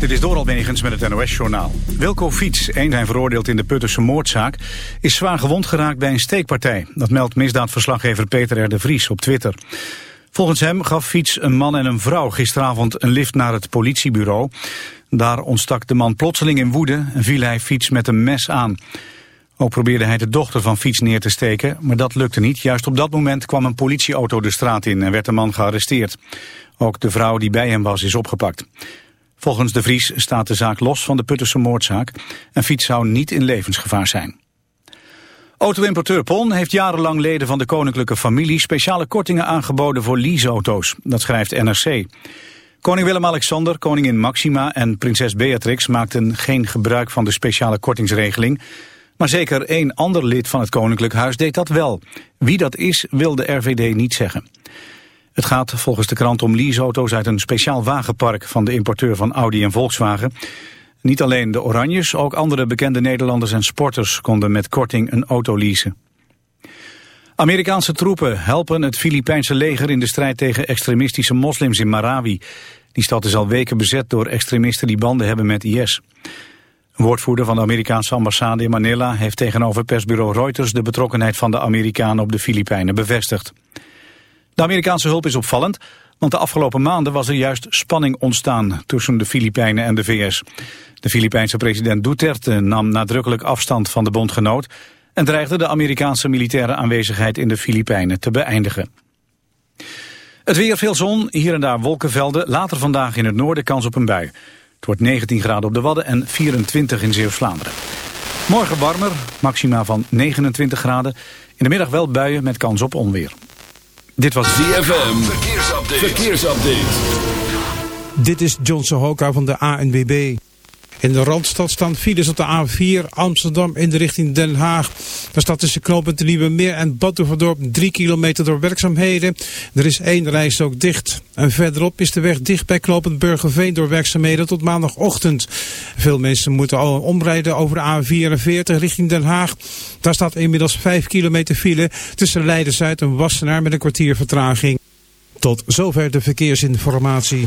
Dit is Doral Megens met het NOS-journaal. Wilco Fiets, een zijn veroordeeld in de Puttense moordzaak... is zwaar gewond geraakt bij een steekpartij. Dat meldt misdaadverslaggever Peter R. de Vries op Twitter. Volgens hem gaf Fiets een man en een vrouw gisteravond een lift naar het politiebureau. Daar ontstak de man plotseling in woede en viel hij Fiets met een mes aan. Ook probeerde hij de dochter van Fiets neer te steken, maar dat lukte niet. Juist op dat moment kwam een politieauto de straat in en werd de man gearresteerd. Ook de vrouw die bij hem was is opgepakt. Volgens de Vries staat de zaak los van de Putterse moordzaak en Fiets zou niet in levensgevaar zijn. Auto-importeur Pon heeft jarenlang leden van de koninklijke familie speciale kortingen aangeboden voor leaseauto's. Dat schrijft NRC. Koning Willem-Alexander, koningin Maxima en prinses Beatrix maakten geen gebruik van de speciale kortingsregeling. Maar zeker één ander lid van het koninklijk huis deed dat wel. Wie dat is, wil de RVD niet zeggen. Het gaat volgens de krant om leaseauto's uit een speciaal wagenpark van de importeur van Audi en Volkswagen. Niet alleen de Oranjes, ook andere bekende Nederlanders en sporters konden met korting een auto leasen. Amerikaanse troepen helpen het Filipijnse leger in de strijd tegen extremistische moslims in Marawi. Die stad is al weken bezet door extremisten die banden hebben met IS. Een woordvoerder van de Amerikaanse ambassade in Manila heeft tegenover persbureau Reuters de betrokkenheid van de Amerikanen op de Filipijnen bevestigd. De Amerikaanse hulp is opvallend, want de afgelopen maanden was er juist spanning ontstaan tussen de Filipijnen en de VS. De Filipijnse president Duterte nam nadrukkelijk afstand van de bondgenoot en dreigde de Amerikaanse militaire aanwezigheid in de Filipijnen te beëindigen. Het weer veel zon, hier en daar wolkenvelden, later vandaag in het noorden kans op een bui. Het wordt 19 graden op de Wadden en 24 in Zeeuws-Vlaanderen. Morgen warmer, maxima van 29 graden. In de middag wel buien met kans op onweer. Dit was ZFM. Verkeersupdate. Verkeersupdate. Dit is John Sohoka van de ANWB. In de Randstad staan files op de A4 Amsterdam in de richting Den Haag. Daar staat tussen knooppunt de Nieuwe Meer en Badhoevedorp 3 kilometer door werkzaamheden. Er is één reis ook dicht. En verderop is de weg dicht bij knooppunt Burgerveen door werkzaamheden tot maandagochtend. Veel mensen moeten al omrijden over de A44 richting Den Haag. Daar staat inmiddels 5 kilometer file tussen Leiden-Zuid en Wassenaar met een kwartier vertraging. Tot zover de verkeersinformatie.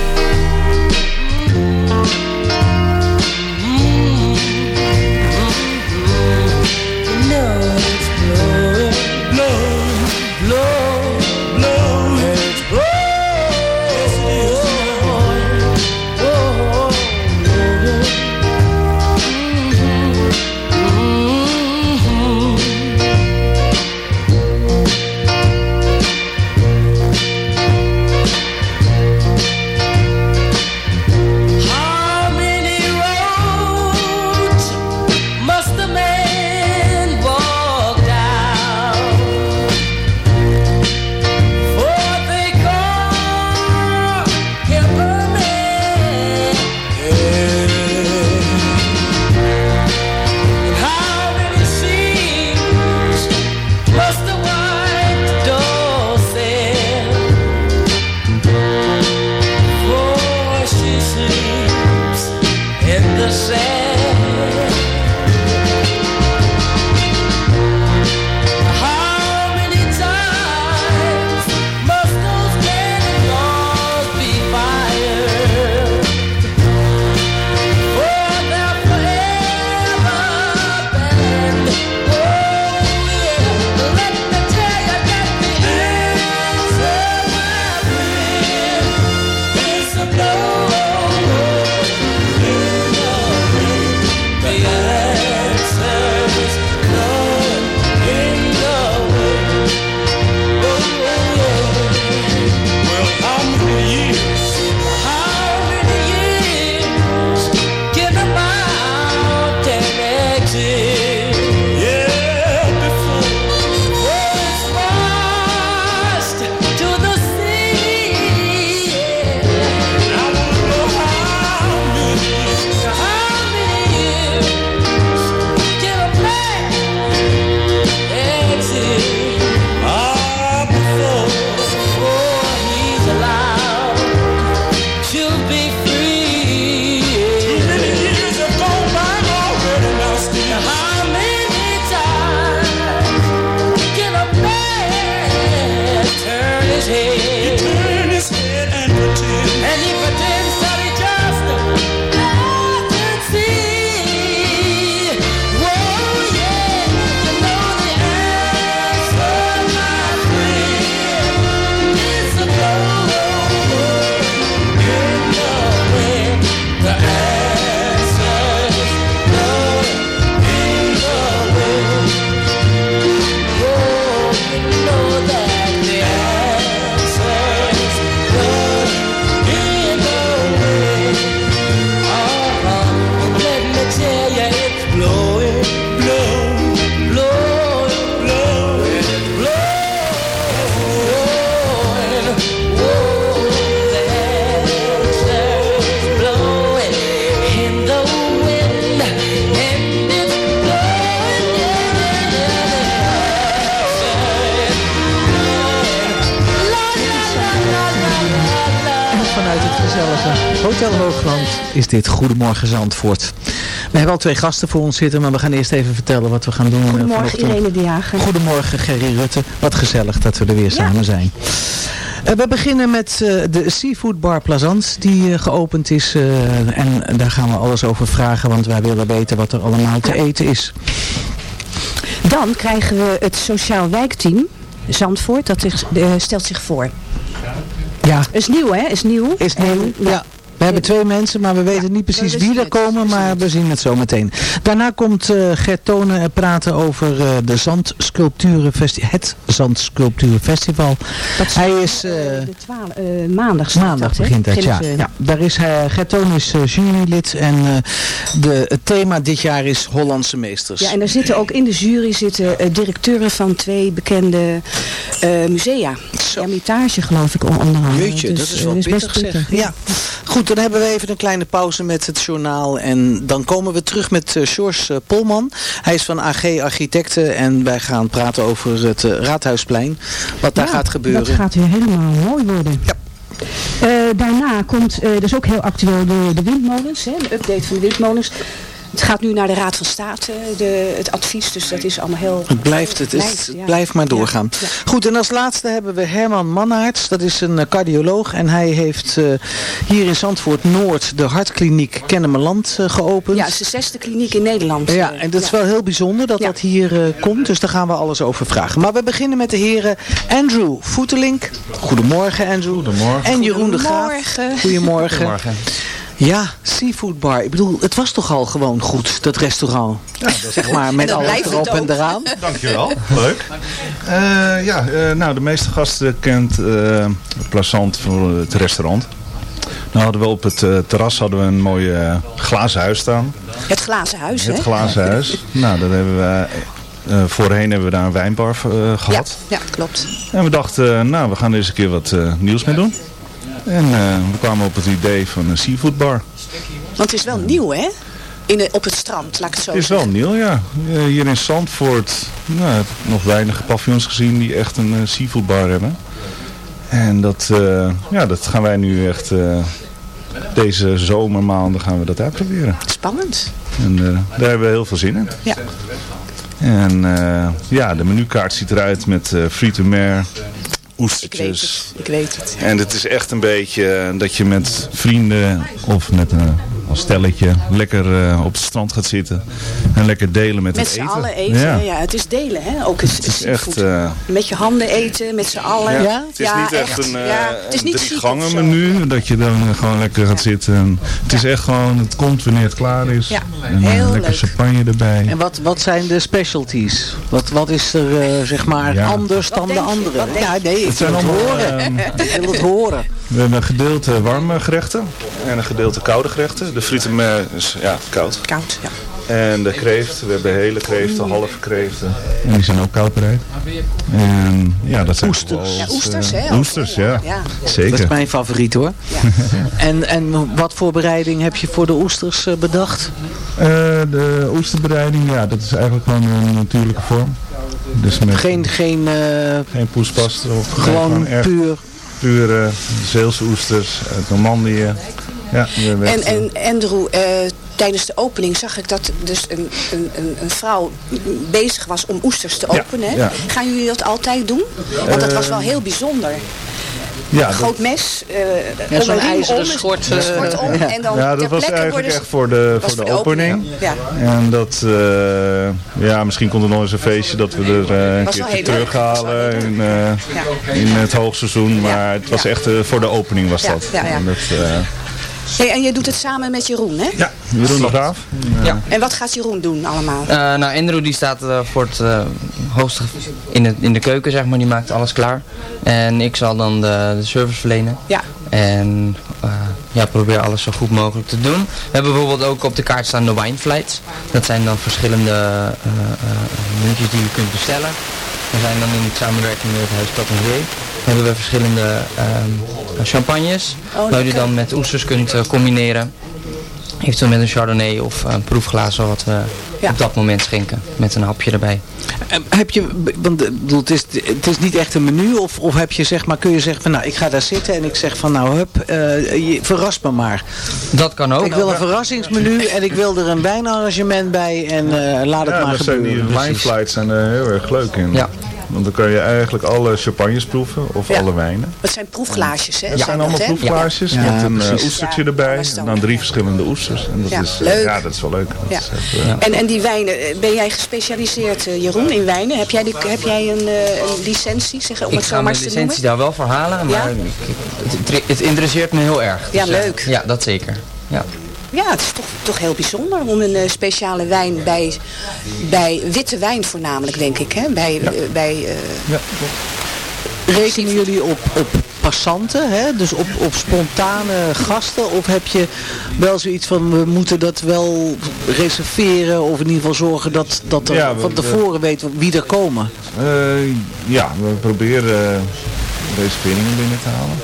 Hotel Hoogland is dit Goedemorgen Zandvoort. We hebben al twee gasten voor ons zitten, maar we gaan eerst even vertellen wat we gaan doen. Goedemorgen vanochtend. Irene de Jager. Goedemorgen Gerry Rutte. Wat gezellig dat we er weer samen zijn. Eh, we beginnen met eh, de Seafood Bar Plazant die eh, geopend is. eh, en daar gaan we alles over vragen, want wij willen weten wat er allemaal te eten is. Dan krijgen we het Sociaal Wijkteam Zandvoort. Dat zich- eh, stelt zich voor. Ja, Is nieuw hè? Is nieuw. is nieuw. En, Ja. We hebben twee mensen, maar we weten niet precies wie er komen, maar we zien het zo meteen. Daarna komt eh Gert Tonen praten over eh, de Zandsculpturenfesti het Zandsculpturenfestival. Dat is Hij is... eh, de twaalf, eh, maandag Maandag begint het, ja. Ja. Daar is hij, Gert Toon is eh, jurylid en eh, de, het thema dit jaar is Hollandse meesters. Ja, en er zitten ook in de jury zitten eh, directeuren van twee bekende eh, musea. Hermitage geloof ik onder andere. Jeetje, Dus, dat is eh, wel pittig zeg. pittig, Ja. Goed, dan hebben we even een kleine pauze met het journaal. En dan komen we terug met uh, George uh, Polman. Hij is van AG Architecten en wij gaan praten over het uh, Raadhuisplein. Wat daar Ja, gaat gebeuren. dat gaat weer helemaal mooi worden. Ja. Daarna komt, dat is ook heel actueel, de, de windmolens. Hè, de update van de windmolens. Het gaat nu naar de Raad van State, de, het advies. Dus dat is allemaal heel... Het blijft, het, is, het ja. blijft maar doorgaan. Ja. Ja. Goed, en als laatste hebben we Herman Mannaerts. Dat is een cardioloog. En hij heeft uh, hier in Zandvoort Noord de hartkliniek Kennemerland uh, geopend. Ja, het is de zesde kliniek in Nederland. eh, Ja, en dat is wel heel bijzonder dat dat hier uh, komt. Dus daar gaan we alles over vragen. Maar we beginnen met de heren Andrew Voetelink. Goedemorgen Andrew. Goedemorgen. En Jeroen de Graaf. Goedemorgen. Goedemorgen. Ja, seafood bar. Ik bedoel, het was toch al gewoon goed, dat restaurant. Ja, dat zeg maar, met alles erop en eraan. Dankjewel, leuk. Uh, ja, uh, nou, de meeste gasten kent uh, Plazant voor het restaurant. Nou hadden we op het terras hadden we een mooi glazen huis staan. Het glazen huis, Het hè? glazen huis. nou, dat hebben we... Uh, voorheen hebben we daar een wijnbar uh, gehad. Ja, ja, klopt. En we dachten, uh, nou, we gaan er eens een keer wat nieuws mee doen. En we kwamen op het idee van een seafood bar. Want het is wel nieuw, hè? In de, op het strand, laat ik het zo Het is zeggen. wel nieuw, ja. Hier in Zandvoort nou, heb ik nog weinig paviljoens gezien die echt een seafood bar hebben. En dat, ja, dat gaan wij nu echt deze zomermaanden gaan we dat uitproberen. Spannend. En daar hebben we heel veel zin in. Ja. En uh, ja, de menukaart ziet eruit met uh, frieten mer, oestertjes. Ik weet het, ik weet het. En het is echt een beetje dat je met vrienden of met een als stelletje lekker uh, op het strand gaat zitten. En lekker delen met, met het eten. Met z'n allen eten, ja. ja. Het is delen, hè. Ook het, het is echt... Uh, met je handen eten, met z'n allen. Ja. ja. Het is niet echt, echt een, uh, ja, het is niet drie gangen menu, dat je dan gewoon lekker gaat zitten. En het is echt gewoon, het komt wanneer het klaar is. Ja, en heel lekker leuk. champagne erbij. En wat, wat zijn de specialties? Wat, wat is er, zeg maar, ja. anders dan de andere? Ja, nee, ik het zijn wil het horen. ik wil het horen. We hebben een gedeelte warme gerechten en een gedeelte koude gerechten. De frieten is ja, koud. Koud, ja. En de kreeft, we hebben hele kreeften, halve kreeften. En die zijn ook koud bereid. En ja, dat zijn oesters. Ja, oesters, hè? Oesters, ja. ja. Zeker. Dat is mijn favoriet hoor. Ja. en, en wat voor bereiding heb je voor de oesters uh, bedacht? Uh, de oesterbereiding, ja, dat is eigenlijk gewoon een natuurlijke vorm. Dus met geen, geen, uh, geen poespast. Of gewoon, gewoon echt puur. Pure Zeelse oesters uit Normandië. Ja, en, en Andrew, uh, tijdens de opening zag ik dat dus een, een, een vrouw bezig was om oesters te openen. Ja, ja. Gaan jullie dat altijd doen? Want dat was wel heel bijzonder. Ja, een groot mes, uh, ja, zo'n ijzeren schort, uh, schort om. Ja. En dan ja, dat was eigenlijk echt voor de, voor de, de opening. opening. Ja. En dat, uh, ja, misschien komt er nog eens een feestje dat we er uh, een keer terughalen in, uh, ja. in het hoogseizoen. Maar het was echt voor de opening was dat. En dat Hey, en je doet het samen met Jeroen, hè? Ja, Jeroen de Graaf. Ja. En wat gaat Jeroen doen allemaal? Uh, nou, Andrew die staat uh, voor het uh, hoogste in de, in de keuken, zeg maar. Die maakt alles klaar. En ik zal dan de, de service verlenen. Ja. En ja, probeer alles zo goed mogelijk te doen. We hebben bijvoorbeeld ook op de kaart staan de wine flights. Dat zijn dan verschillende muntjes die je kunt bestellen. We zijn dan in samenwerking met het Huis Patelier. Hebben we verschillende um, champagnes. Oh, waar je dan met oesters kunt uh, combineren. eventueel met een chardonnay of een proefglazen wat we Ja. op dat moment schenken. Met een hapje erbij. En Heb je, want eh, bedoel, het, is, het is niet echt een menu of, of heb je zeg maar, kun je zeggen van nou ik ga daar zitten en ik zeg van nou hup, eh, je, verras me maar. Dat kan ook. Ik wil een verrassingsmenu en ik wil er een wijnarrangement bij en eh, laat het Ja, maar die gebeuren. wine flights zijn er heel erg leuk in. Ja. Want dan kan je eigenlijk alle champagnes proeven of Ja. alle wijnen. Het zijn proefglaasjes, hè? Het zijn allemaal dat, hè? proefglaasjes Ja. met Ja, een eh, precies. oestertje erbij. dat En dan drie verschillende oesters. En dat Ja, is, eh, leuk. ja, dat is wel leuk. Dat Ja. is echt, eh, En, en die wijnen, ben jij gespecialiseerd, Jeroen, in wijnen? Heb jij, die, heb jij een, eh, een licentie, zeg, om Ik het zo ga maar mijn eens te noemen? licentie daar wel voor halen, maar Ja? ik- ik- het, het interesseert me heel erg. Ja, Dus, leuk. Ja, dat zeker. Ja. Ja, het is toch, toch heel bijzonder om een eh, speciale wijn bij, bij witte wijn voornamelijk, denk ik. Hè? Bij, eh, bij, eh, ja, Rekenen jullie op, op passanten, hè? dus op, op spontane gasten? Of heb je wel zoiets van we moeten dat wel reserveren of in ieder geval zorgen dat, dat er Ja, we- van tevoren weten wie er komen? Eh, ja, we proberen reserveringen binnen te halen.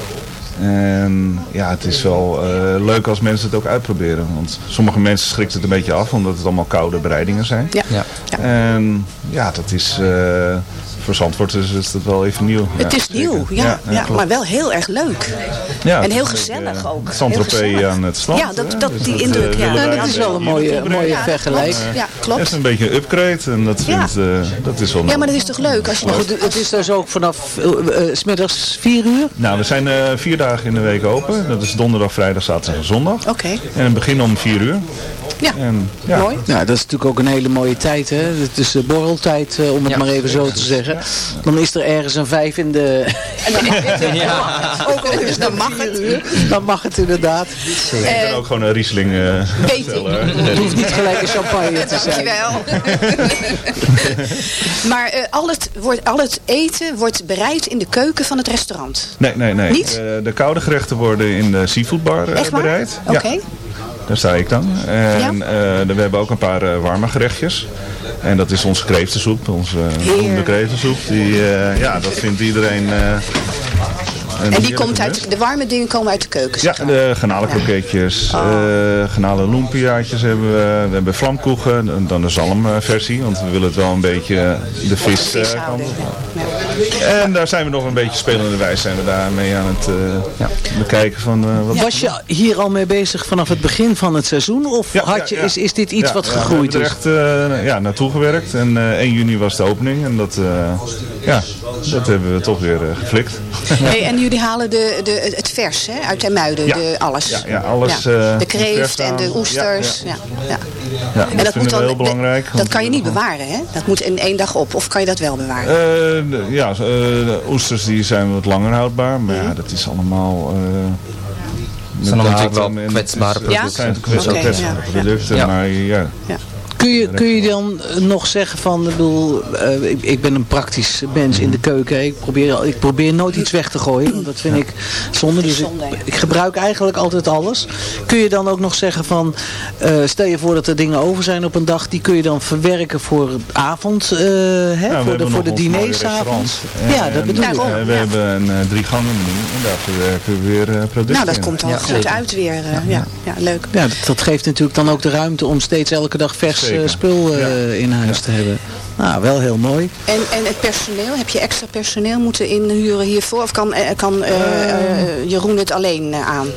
En ja, het is wel eh, leuk als mensen het ook uitproberen. Want sommige mensen schrikt het een beetje af, omdat het allemaal koude bereidingen zijn. ja. Ja. En ja, dat is... eh voor Zandvoort is, is dat wel even nieuw. Het Ja, is zeker. nieuw, ja, ja, maar wel heel erg leuk. Ja, en heel het gezellig eh, ook. Saint-Tropez gezellig. aan het strand. Ja, dat, dat, Dus die dat, indruk, eh, ja. willen wij dat is wel een mooie, mooie Ja, vergelijking. klopt. Ja, Het klopt. is een beetje een upgrade en dat, Ja. vindt, eh, dat is wel Ja, maar nodig. dat is toch leuk als je Maar nog... het is dus ook vanaf uh, smiddags 4 uur? Nou, we zijn eh, vier dagen in de week open. Dat is donderdag, vrijdag, zaterdag en zondag. Oké, En het begin om vier uur. Ja, En, ja. mooi. Nou, dat is natuurlijk ook een hele mooie tijd. Hè? Het is de borreltijd, eh, om het Ja. maar even zo te zeggen. Dan is er ergens een vijf in de... En dan, ook al dus dan mag het. Dan mag het inderdaad. Je kan ook gewoon een Riesling eh Weet ik. bestellen. Het hoeft niet gelijk een champagne te zijn. Dankjewel. maar eh, al, het wordt, al het eten wordt bereid in de keuken van het restaurant. Nee, nee, nee. Niet? Eh, de koude gerechten worden in de seafoodbar eh, bereid. Oké. Ja, daar sta ik dan. En Ja. eh, we hebben ook een paar eh, warme gerechtjes. En dat is onze kreeftensoep, onze beroemde kreeftensoep. Die, eh, ja, dat vindt iedereen... En die komt uit, de warme dingen komen uit de keuken. Ja, de garnalenkroketjes, Oh. eh lumpiaatjes hebben we. We hebben vlamkoegen, en dan de zalmversie. Want we willen het wel een beetje de vis, Vis eh. Ja. En daar zijn we nog een beetje spelende wijs zijn we daarmee aan het eh, bekijken van eh, wat... Was je hier al mee bezig vanaf het begin van het seizoen? Of Ja, had je, ja, ja. Is, is dit iets Ja, wat ja, gegroeid we is? echt eh, ja, naartoe gewerkt. En eh 1 juni was de opening. En dat, eh, ja, dat hebben we toch weer geflikt. Hey, en jullie halen de, de, het vers hè, uit Muiden, Ja. de, alles. Ja, ja, alles, Ja. eh, de kreeft en de oesters. Ja, ja. En dat, moet dan, heel belangrijk. dat kan je niet bewaren, hè? Dat moet in één dag op. Of kan je dat wel bewaren? Eh, de- ja, eh, de oesters die zijn wat langer houdbaar, maar ja, dat is allemaal... eh met zijn natuurlijk wel kwetsbare is- Ja? Het zijn kwetsbare, producten, Ja. maar ja, Kun je, kun je dan eh, nog zeggen van, ik bedoel, eh, ik, ik ben een praktisch mens in de keuken. Ik probeer, ik probeer nooit iets weg te gooien, want dat vind ik zonde. Dus ik, gebruik eigenlijk altijd alles. Kun je dan ook nog zeggen van, eh, stel je voor dat er dingen over zijn op een dag, die kun je dan verwerken voor het avond, eh, hè, Ja, voor de, voor de diners avonds. En- Ja, dat bedoel ik. we ja. hebben een uh, drie gangen menu en daar verwerken we weer producten nou, dat in. komt dan Ja, goed zeker. uit weer. ja. Ja, leuk. Ja, dat, dat geeft natuurlijk dan ook de ruimte om steeds elke dag vers eh, Zeker. spul eh, in huis te hebben. Nou, wel heel mooi. En, en het personeel, heb je extra personeel moeten inhuren hiervoor? Of kan, eh, kan Jeroen het alleen aan?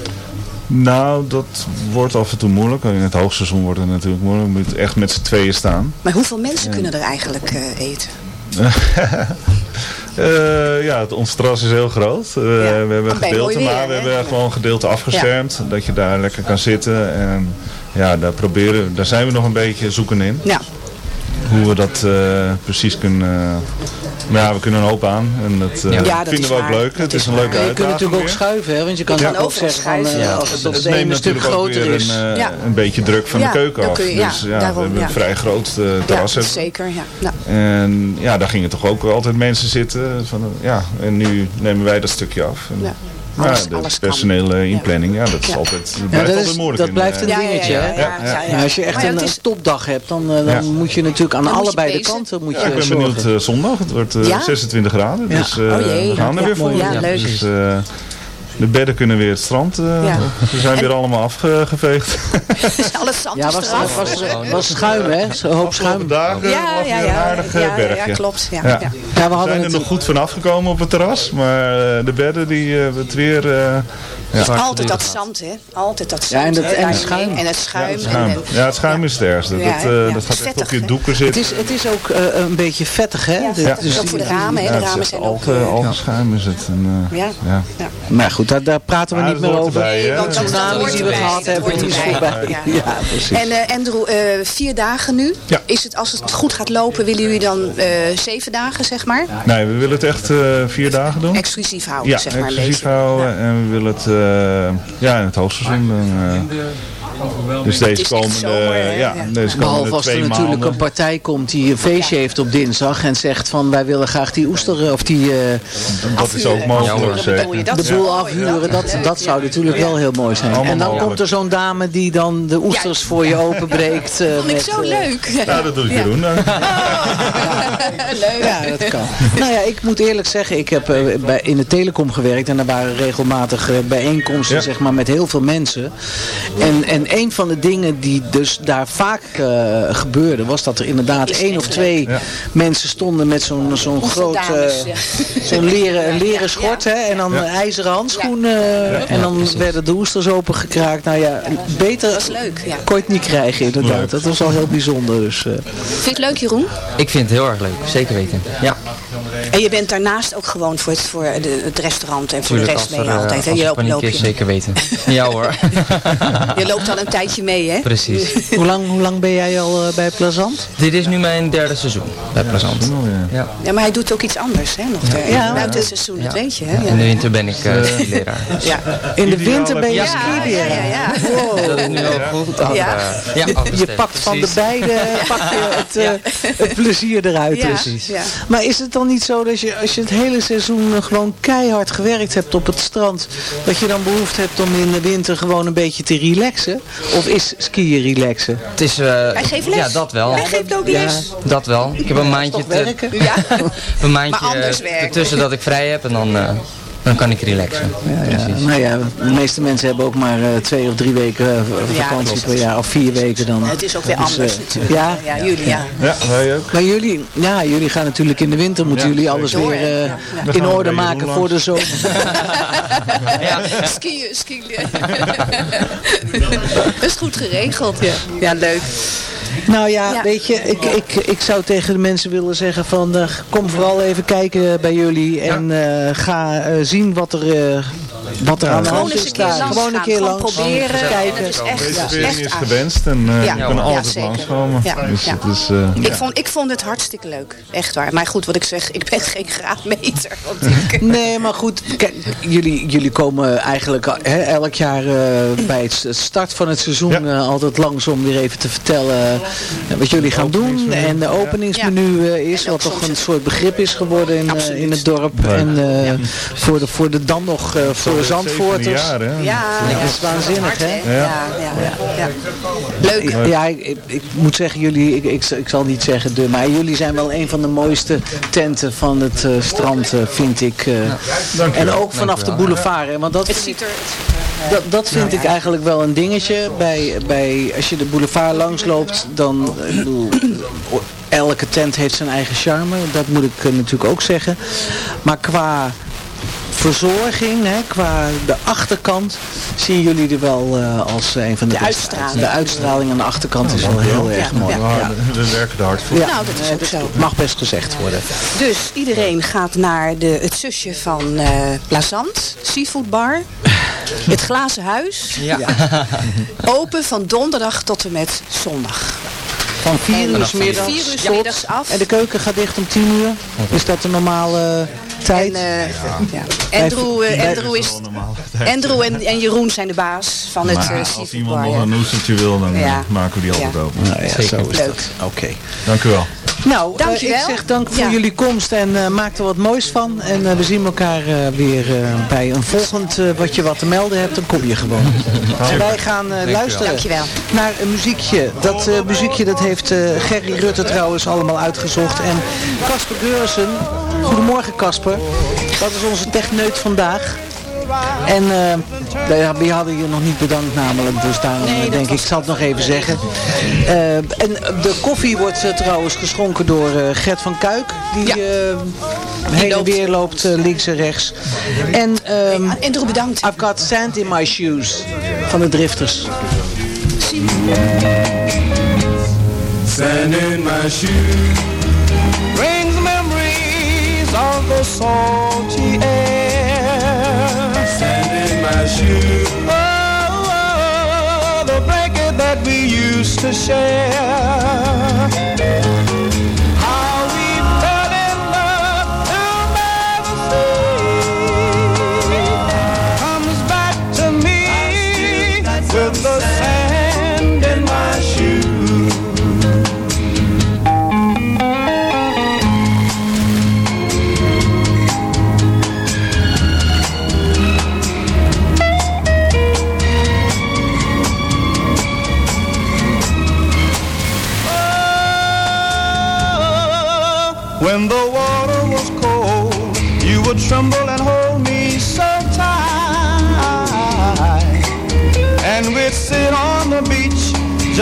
Nou, dat wordt af en toe moeilijk. In het hoogseizoen wordt het natuurlijk moeilijk. Je moet echt met z'n tweeën staan. Maar hoeveel mensen kunnen er eigenlijk eh, eten? Eh, ja, het, ons terras is heel groot. Eh, we hebben gedeelte, weer, maar we hè? hebben gewoon een gedeelte afgeschermd. Dat je daar lekker kan zitten. En ja, daar, proberen, daar zijn we nog een beetje zoeken in. Ja. Hoe we dat eh, precies kunnen... maar ja, we kunnen een hoop aan. En dat eh, Ja. Ja, dat vinden we ook waar. leuk. Dat Het is is een leuke Ja, je kunt uitdaging natuurlijk ook schuiven, hè? want je kan dan ook zeggen van, eh, Ja, als het op ene stuk groter is. Een, eh, Ja. een beetje druk van Ja, de keuken af. je- ja, dus ja, daarom, we hebben ja. een vrij groot eh, Ja, terras. hebben. zeker. Ja. Nou, En ja, daar gingen toch ook altijd mensen zitten. Van, ja, en nu nemen wij dat stukje af. En, Ja. Alles- de alles kan. personele inplanning, ja, dat is Ja. altijd, dat Ja, blijft dat, altijd is, moeilijk. dat in, blijft eh, een Ja, ja, dingetje. ja, hè? ja, ja, ja, ja. Als je echt ja, een, het is- topdag hebt, dan, eh, dan Ja. moet je natuurlijk aan Dan moet je allebei de kanten moet Ja, je ik ben zorgen. benieuwd eh, zondag. Het wordt eh, Ja? 26 graden. Ja. Dus eh, Oh jee. we gaan er Ja, weer voor. Ja, leuk. De bedden kunnen weer het strand. eh, Ja. Ze zijn weer allemaal afgeveegd. Alle zand Ja, is was, eraf. was, was schuim hè? Zo'n hoop schuim. Ja, was ja, weer een ja. aardig Ja, ja, ja, klopt. Ja, Ja. ja. Ja, we We hadden zijn er het nog goed van afgekomen op het terras, maar eh, de bedden die eh, het weer... eh, ja. Altijd dat zand, hè? Altijd dat zand. Ja, en dat- en schuim. En het schuim. het schuim. En, en- Ja, het schuim is het ergste. Ja, dat, eh, ja. dat gaat echt op je doeken Het zitten. is, het is ook eh, een beetje vettig hè? Ja, De- dat is ook voor de ramen, hè? Ja, De het is ramen zijn ook... alge- algeschuim is het. En, eh, Ja. ja. Ja. Maar goed, daar, daar praten we Maar niet meer over. want tsunami hoort die we gehad hebben, die is voorbij. Ja. Ja, precies. En eh, Andrew, eh, vier dagen nu. Ja. Is het, als het goed gaat lopen, willen jullie dan eh, zeven dagen, zeg maar? Nee, we willen het echt eh, vier dagen doen. Exclusief houden, Ja, zeg maar. een exclusief houden. En we willen het eh, ja, in het hoogseizoen eh. Dus deze komende, zomer, ja, Ja. deze Behalve als er natuurlijk maanden. een partij komt die een feestje heeft op dinsdag en zegt van wij willen graag die oester eh, of die eh, Dat is ook mogelijk, dat de boel afhuren. Dat, dat zou ja. natuurlijk wel heel mooi zijn. Allemaal En dan mogelijk. komt er zo'n dame die dan de oesters voor je openbreekt. eh, Vond ik met, zo leuk. Ja, dat doe ik Jeroen dan. leuk. Ja, dat kan. nou ja, ik moet eerlijk zeggen, ik heb eh, bij, in de telecom gewerkt en er waren regelmatig bijeenkomsten Ja. zeg maar, met heel veel mensen. En, en een van de dingen die dus daar vaak eh, gebeurde, was dat er inderdaad één of twee Ja. mensen stonden met zo'n zo'n groot, eh, zo'n leren, een leren schort Ja. hè, en dan Ja. een ijzeren handschoenen en dan werden de oesters opengekraakt. Nou ja, beter is leuk, ja. kon je het niet krijgen inderdaad. Leuk. Dat was al heel bijzonder. Dus, eh. Vind je het leuk, Jeroen? Ik vind het heel erg leug, zeker weten. Ja, En je bent daarnaast ook gewoon voor het, voor de, het restaurant en voor de rest mee er, eh, altijd. hè? als Je loopt, paniek loop is, je. zeker weten. Ja hoor, je loopt al een tijdje mee, hè? precies. hoe, lang, hoe lang ben jij al eh, bij Plazant? Dit is nu mijn derde seizoen bij Plazant. Ja. Ja. Ja, maar hij doet ook iets anders, hè? Nog de- Ja. buiten het seizoen, dat weet je, hè? In de winter ben ik eh leraar. Ja. In de winter ben je ski ja, ja, ja. Wow. Dat is nu al goed Ja. eh, ja, Je, pakt van de beide pak je het, eh, het plezier eruit. Precies. ja. Maar is het dan niet zo dat je als je het hele seizoen eh, gewoon keihard gewerkt hebt op het strand, dat je dan behoefte hebt om in de winter gewoon een beetje te relaxen? Of is skiën relaxen? Het is, eh, Hij geeft les. Ja, dat wel. Hij geeft ook Ja, les. dat wel. Ik heb een maandje, te- werken? Ja. een maandje Maar anders eh, werken. ertussen dat ik vrij heb en dan, eh, dan kan ik relaxen. Ja, Precies. nou ja, de meeste mensen hebben ook maar eh, twee of drie weken eh, vakantie per jaar, of vier weken dan. Het is ook weer Dus, anders eh, natuurlijk. Ja, ja jullie, ja. Ja, wij ook. Maar jullie, ja, jullie gaan natuurlijk in de winter, moeten Ja, jullie alles weer eh, Ja, ja. In orde maken voor de zomer. ja. Skiën, skiën. Dat is goed geregeld, ja. Ja, leuk. Nou ja, Ja. weet je, ik, ik, ik zou tegen de mensen willen zeggen van eh, kom vooral even kijken bij jullie en eh, ga eh, zien wat er, eh, wat er aan de hand is een keer daar. langs Gewoon een keer gewoon langs proberen. kijken. Het is echt, is gewenst en eh kan Ja, altijd zeker. langskomen. Ja, Dus ja. het is, eh, Ik vond, ik vond het hartstikke leuk. Echt waar. Maar goed, wat ik zeg, ik ben geen graadmeter. Nee, maar goed, kijk, jullie, jullie komen eigenlijk hè, elk jaar eh, bij het start van het seizoen altijd langs om weer even te vertellen wat jullie gaan doen. En de openingsmenu eh, is, wat toch een soort begrip is geworden in, eh, het dorp. En eh, voor, de, voor de dan nog eh, voor Zandvoorters. jaar, hè? ja, dat is waanzinnig, hè? Ja, ja, ja. ja. Leuk. Ja, ik, ik, ik moet zeggen, jullie, ik, ik, ik zal niet zeggen de, maar jullie zijn wel een van de mooiste tenten van het eh, strand, eh, vind ik. eh. En ook vanaf de boulevard, hè, want dat Het vind ik ziet er... Dat, dat vind ik eigenlijk wel een dingetje. Bij, bij, als je de boulevard langs loopt, dan... ik bedoel, elke tent heeft zijn eigen charme. Dat moet ik natuurlijk ook zeggen. Maar qua verzorging, hè, qua de achterkant, zien jullie er wel eh, als een van de, De beste uitstraling. uit. De uitstraling aan de achterkant is wel heel erg Ja, mooi. ja. Ja. We werken er hard voor. Ja, Nou, dat is eh, ook zo. mag best gezegd worden. Dus iedereen gaat naar de, het zusje van eh Plazant, Seafood Bar. Het Glazen Huis. Ja. Open van donderdag tot en met zondag. Van 4 uur 's middags, Vier uur middags af. En de keuken gaat dicht om 10 uur. Is dat de normale tijd? En, eh, ja. Andrew, eh, Andrew, is, Andrew en, en Jeroen zijn de baas van het Maar eh, als Seafood iemand nog een noeseltje wil, dan eh, Ja. maken we die altijd Ja. open. Nou ja, zo is Leuk. dat. Oké. Dank u wel. Nou, eh, Dankjewel. ik zeg dank voor Ja. jullie komst en eh, maak er wat moois van. En eh, we zien elkaar eh, weer eh, bij een volgend eh, wat je wat te melden hebt. Dan kom je gewoon. en wij gaan eh, luisteren Dankjewel. naar een muziekje. Dat eh, muziekje dat heeft eh, Gerry Rutte trouwens allemaal uitgezocht. En Casper Geursen. Goedemorgen Casper. Dat is onze techneut vandaag. En uh, we hadden je nog niet bedankt namelijk, dus daarom nee, denk ik, ik zal het nog even zeggen. Uh, en de koffie wordt uh, trouwens geschonken door Gert van Kuik. Die ja. heen en weer loopt links en rechts. En, um, en Drew bedankt. I've got sand in my shoes van de Drifters. Sand in my shoes brings memories of the salty air. My shoes. Oh, oh, the blanket that we used to share. When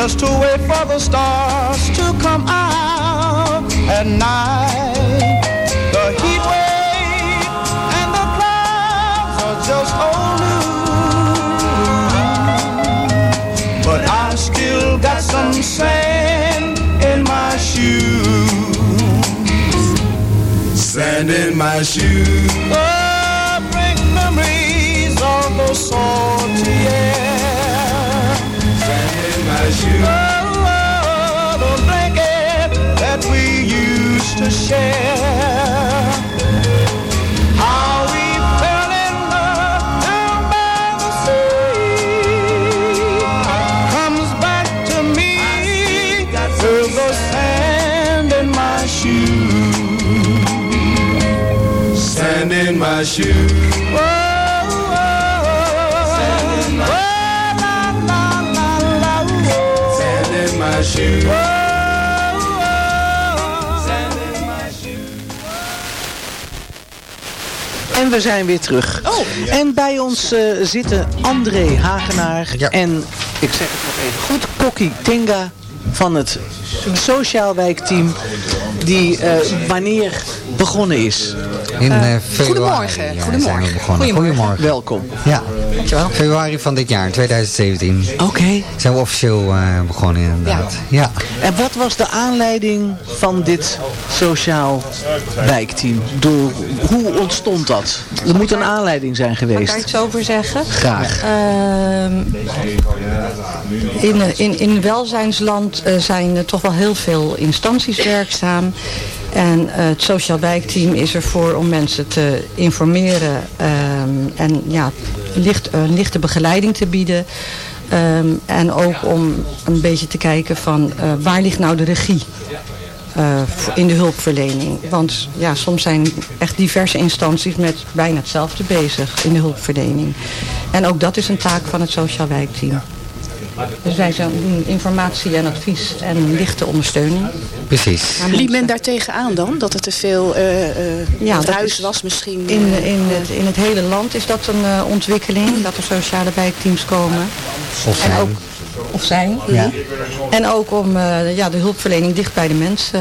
just to wait for the stars to come out at night. The heat wave and the clouds are just old. But I still got some sand in my shoes sand in my shoes. Oh, bring memories of the salty air. Sand in my. Oh, oh, the blanket that we used to share. How we fell in love down by the sea. Comes back to me the sand in my shoes sand in my shoes. Shoes. Oh, oh, sand in my shoes. En we zijn weer terug. Oh. En bij ons uh, zitten André Hagenaar ja. en, ik zeg het nog even goed, Kokkie Tinga van het Sociaal Wijkteam die uh, wanneer begonnen is. In uh, februari Goedemorgen. Ja, Goedemorgen. Goedemorgen. Goedemorgen. Welkom. Ja, Dankjewel. februari van dit jaar, 2017. Oké. Okay. Zijn we officieel uh, begonnen inderdaad. Ja. ja. En wat was de aanleiding van dit sociaal wijkteam? Door, hoe ontstond dat? Er moet een aanleiding zijn geweest. Kan ik iets over zeggen? Graag. Uh, in, in, in welzijnsland uh, zijn toch wel heel veel instanties werkzaam. En uh, het sociaal wijkteam is ervoor om mensen te informeren um, en ja, licht, uh, lichte begeleiding te bieden. Um, en ook om een beetje te kijken van uh, waar ligt nou de regie uh, in de hulpverlening. Want ja, soms zijn echt diverse instanties met bijna hetzelfde bezig in de hulpverlening. En ook dat is een taak van het sociaal wijkteam. Dus wij doen informatie en advies en lichte ondersteuning. Precies. Liep men daar tegenaan dan? Dat er te veel uh, uh, ja, ruis was misschien? In, in, het, in het hele land is dat een uh, ontwikkeling. Dat er sociale wijkteams komen. Of zijn. En ook, of zijn. Ja. En ook om ja, de hulpverlening dicht bij de mensen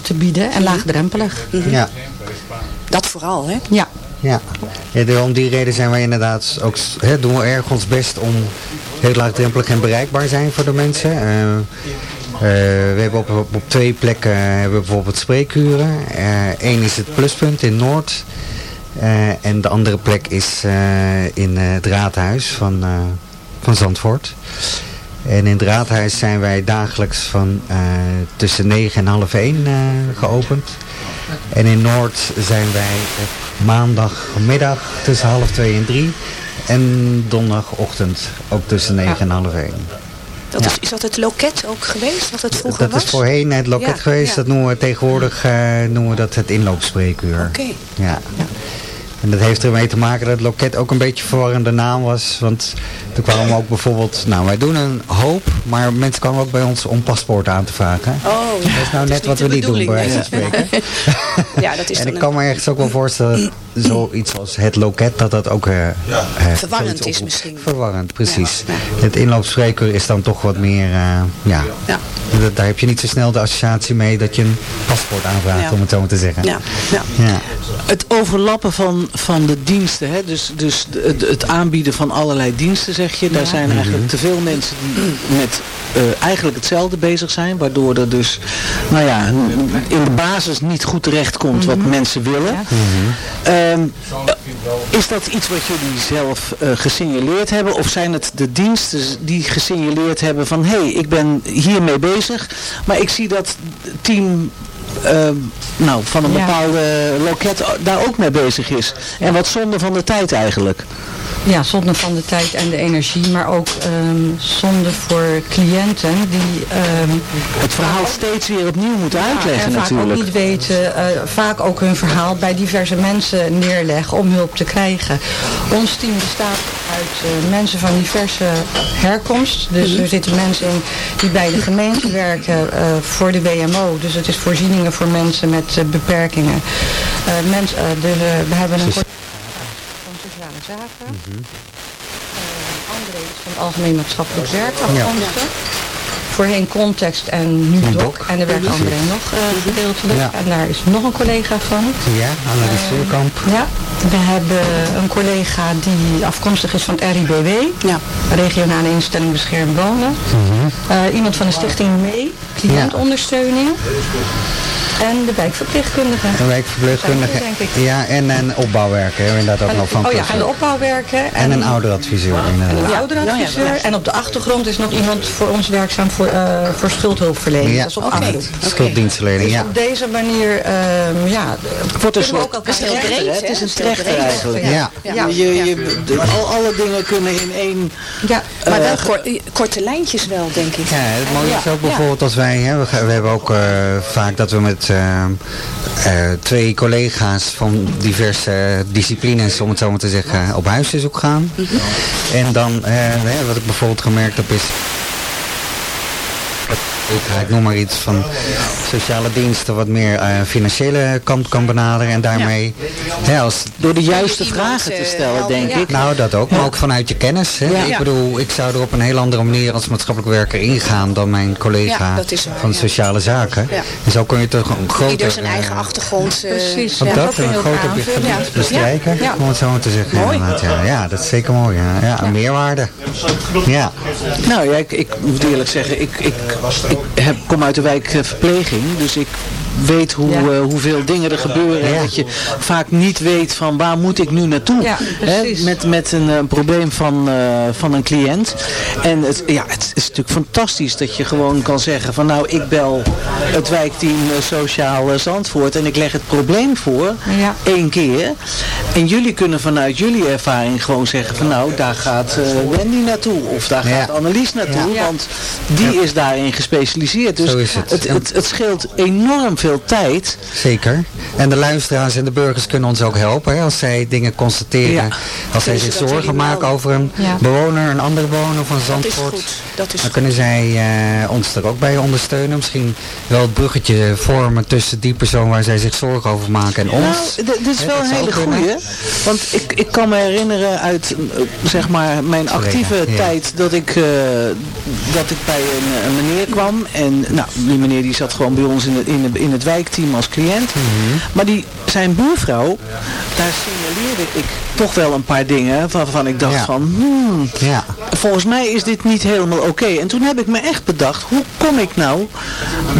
te bieden. En laagdrempelig. Mm -hmm. Ja. Dat vooral, hè? Ja. Ja, om die reden zijn wij inderdaad ook, hè, doen we erg ons best om heel laagdrempelig en bereikbaar zijn voor de mensen. Uh, uh, we hebben op, op, twee plekken hebben we bijvoorbeeld spreekuren. Eén uh, is het pluspunt in Noord. en de andere plek is in het raadhuis van, van Zandvoort. En in het raadhuis zijn wij dagelijks van tussen 9 en half 1 geopend. En in Noord zijn wij maandagmiddag tussen half 2 en 3. En donderdagochtend ook tussen 9 ja. en half 1. Dat ja. is, is dat het loket ook geweest, wat het vroeger dat was? Dat is voorheen het loket ja, geweest. Dat noemen we tegenwoordig uh, noemen we dat het inloopspreekuur. Oké. Okay. Ja. En dat heeft ermee te maken dat het loket ook een beetje verwarrende naam was. Want er kwamen ook bijvoorbeeld, nou wij doen een hoop, maar mensen kwamen ook bij ons om paspoort aan te vragen. Oh, dat is nou net wat we niet doen, bij wijze van spreken. ja, dat is en ik kan me ergens ook wel voorstellen, zoiets als het loket, dat dat ook... eh, eh, Verwarrend is misschien. Verwarrend, precies. Het inloopspreekuur is dan toch wat meer, eh, ja, Ja. Dat- daar heb je niet zo snel de associatie mee dat je een paspoort aanvraagt, Ja. om het zo maar te zeggen. Ja, ja. Ja. Het overlappen van, van de diensten, hè? dus, dus het, het aanbieden van allerlei diensten zeg je. Daar zijn eigenlijk te veel mensen die met eh, eigenlijk hetzelfde bezig zijn. Waardoor er dus nou ja, in de basis niet goed terecht komt wat mensen willen. Ehm, is dat iets wat jullie zelf eh, gesignaleerd hebben? Of zijn het de diensten die gesignaleerd hebben van... hé, hey, ik ben hiermee bezig, maar ik zie dat team... eh, nou, van een Ja. bepaalde loket daar ook mee bezig is. En wat zonde van de tijd eigenlijk. Ja, zonde van de tijd en de energie, maar ook ehm, zonde voor cliënten die... ehm, Het verhaal steeds weer opnieuw moeten uitleggen en vaak natuurlijk. ook niet weten, eh, vaak ook hun verhaal bij diverse mensen neerleggen om hulp te krijgen. Ons team bestaat uit eh, mensen van diverse herkomst. Dus Mhm. er zitten mensen in die bij de gemeente werken eh, voor de WMO. Dus het is voorzieningen voor mensen met beperkingen. Mens, eh, dus, we hebben een... zaken. Eh, André is van Algemeen Maatschappelijk Werk afkomstig. Voorheen context en nu doc. En daar werkt André nog eh, gedeeltelijk. Ja. En daar is nog een collega van. Ja, Annelies Zeekamp. Ja, we hebben een collega die afkomstig is van het RIBW. Ja. Regionale Instelling Beschermd Wonen. Eh, iemand van de stichting MEE, cliëntondersteuning. En de wijkverpleegkundige. Een wijkverpleegkundige. Denk ik. Ja, en een opbouwwerker. hebben we Inderdaad ook nog van oh ja, en de opbouwwerken. En een ouderadviseur. En Inderdaad. een ouderadviseur. En op de achtergrond is nog iemand voor ons werkzaam voor, eh, voor schuldhulpverlening. Ja, Dat is op afstand. schulddienstverlening, Dus ja. op deze manier, ehm ja, Wordt we ook elkaar trechter, helpen. hè? Het is een Heel trechter breed. eigenlijk. Ja. Ja. Je, je, de- al, alle dingen kunnen in één... Ja, Maar wel kor- korte lijntjes wel, denk ik. Ja, het mooie is ook bijvoorbeeld als wij, hè, we, gaan- we hebben ook eh, vaak dat we met eh, eh, twee collega's van diverse disciplines, om het zo maar te zeggen, op huisbezoek gaan. En dan, eh, wat ik bijvoorbeeld gemerkt heb is, ik, ik noem maar iets van sociale diensten wat meer eh, financiële kant kan benaderen en daarmee hè, als Door de juiste vragen te stellen, denk ik. nou, dat ook, maar ook vanuit je kennis. Hè? Ja. Ik bedoel, ik zou er op een heel andere manier als maatschappelijk werker ingaan dan mijn collega van sociale zaken. Ja. En zo kun je toch een groter... Ieder zijn eh, eigen achtergrond. eh, Precies. ook dat, een groter gebied bestrijken, Ja. om het zo maar te zeggen. Mooi. Ja. ja, dat is zeker mooi. Ja, ja een meerwaarde. Ja. Nou ja, ik, ik moet eerlijk zeggen, ik, ik, ik heb, kom uit de wijk eh, verpleging, dus ik weet hoe, Ja. eh, hoeveel dingen er gebeuren. en. Dat je vaak niet weet van waar moet ik nu naartoe. Ja, Hè, met, met een eh, probleem van, eh, van een cliënt. En het, ja, het is natuurlijk fantastisch dat je gewoon kan zeggen van nou ik bel het wijkteam Sociaal Zandvoort en ik leg het probleem voor Ja. één keer. En jullie kunnen vanuit jullie ervaring gewoon zeggen van nou daar gaat eh, Wendy naartoe of daar Ja. gaat Annelies naartoe. Ja. Want die is daarin gespecialiseerd. Dus Zo is het. Het, het, het scheelt enorm veel tijd. Zeker. En de luisteraars en de burgers kunnen ons ook helpen. Hè, als zij dingen constateren. Ja. Als zij Dus zich zorgen maken over een Ja. bewoner, een andere bewoner van Dat is Zandvoort. goed. Dat is Dan goed. kunnen zij eh, ons er ook bij ondersteunen. Misschien wel het bruggetje vormen tussen die persoon waar zij zich zorgen over maken en ons. Nou, dit is wel een hele goeie. Want ik, ik kan me herinneren uit eh, zeg maar mijn actieve ja. tijd dat ik, eh, dat ik bij een, een meneer kwam. En nou, die meneer die zat gewoon bij ons in het, in het, in het wijkteam als cliënt. Mhm. Maar die, zijn buurvrouw, daar signaleerde ik toch wel een paar dingen waarvan ik dacht Ja. van... Hmm, Ja. volgens mij is dit niet helemaal oké. En toen heb ik me echt bedacht, hoe kom ik nou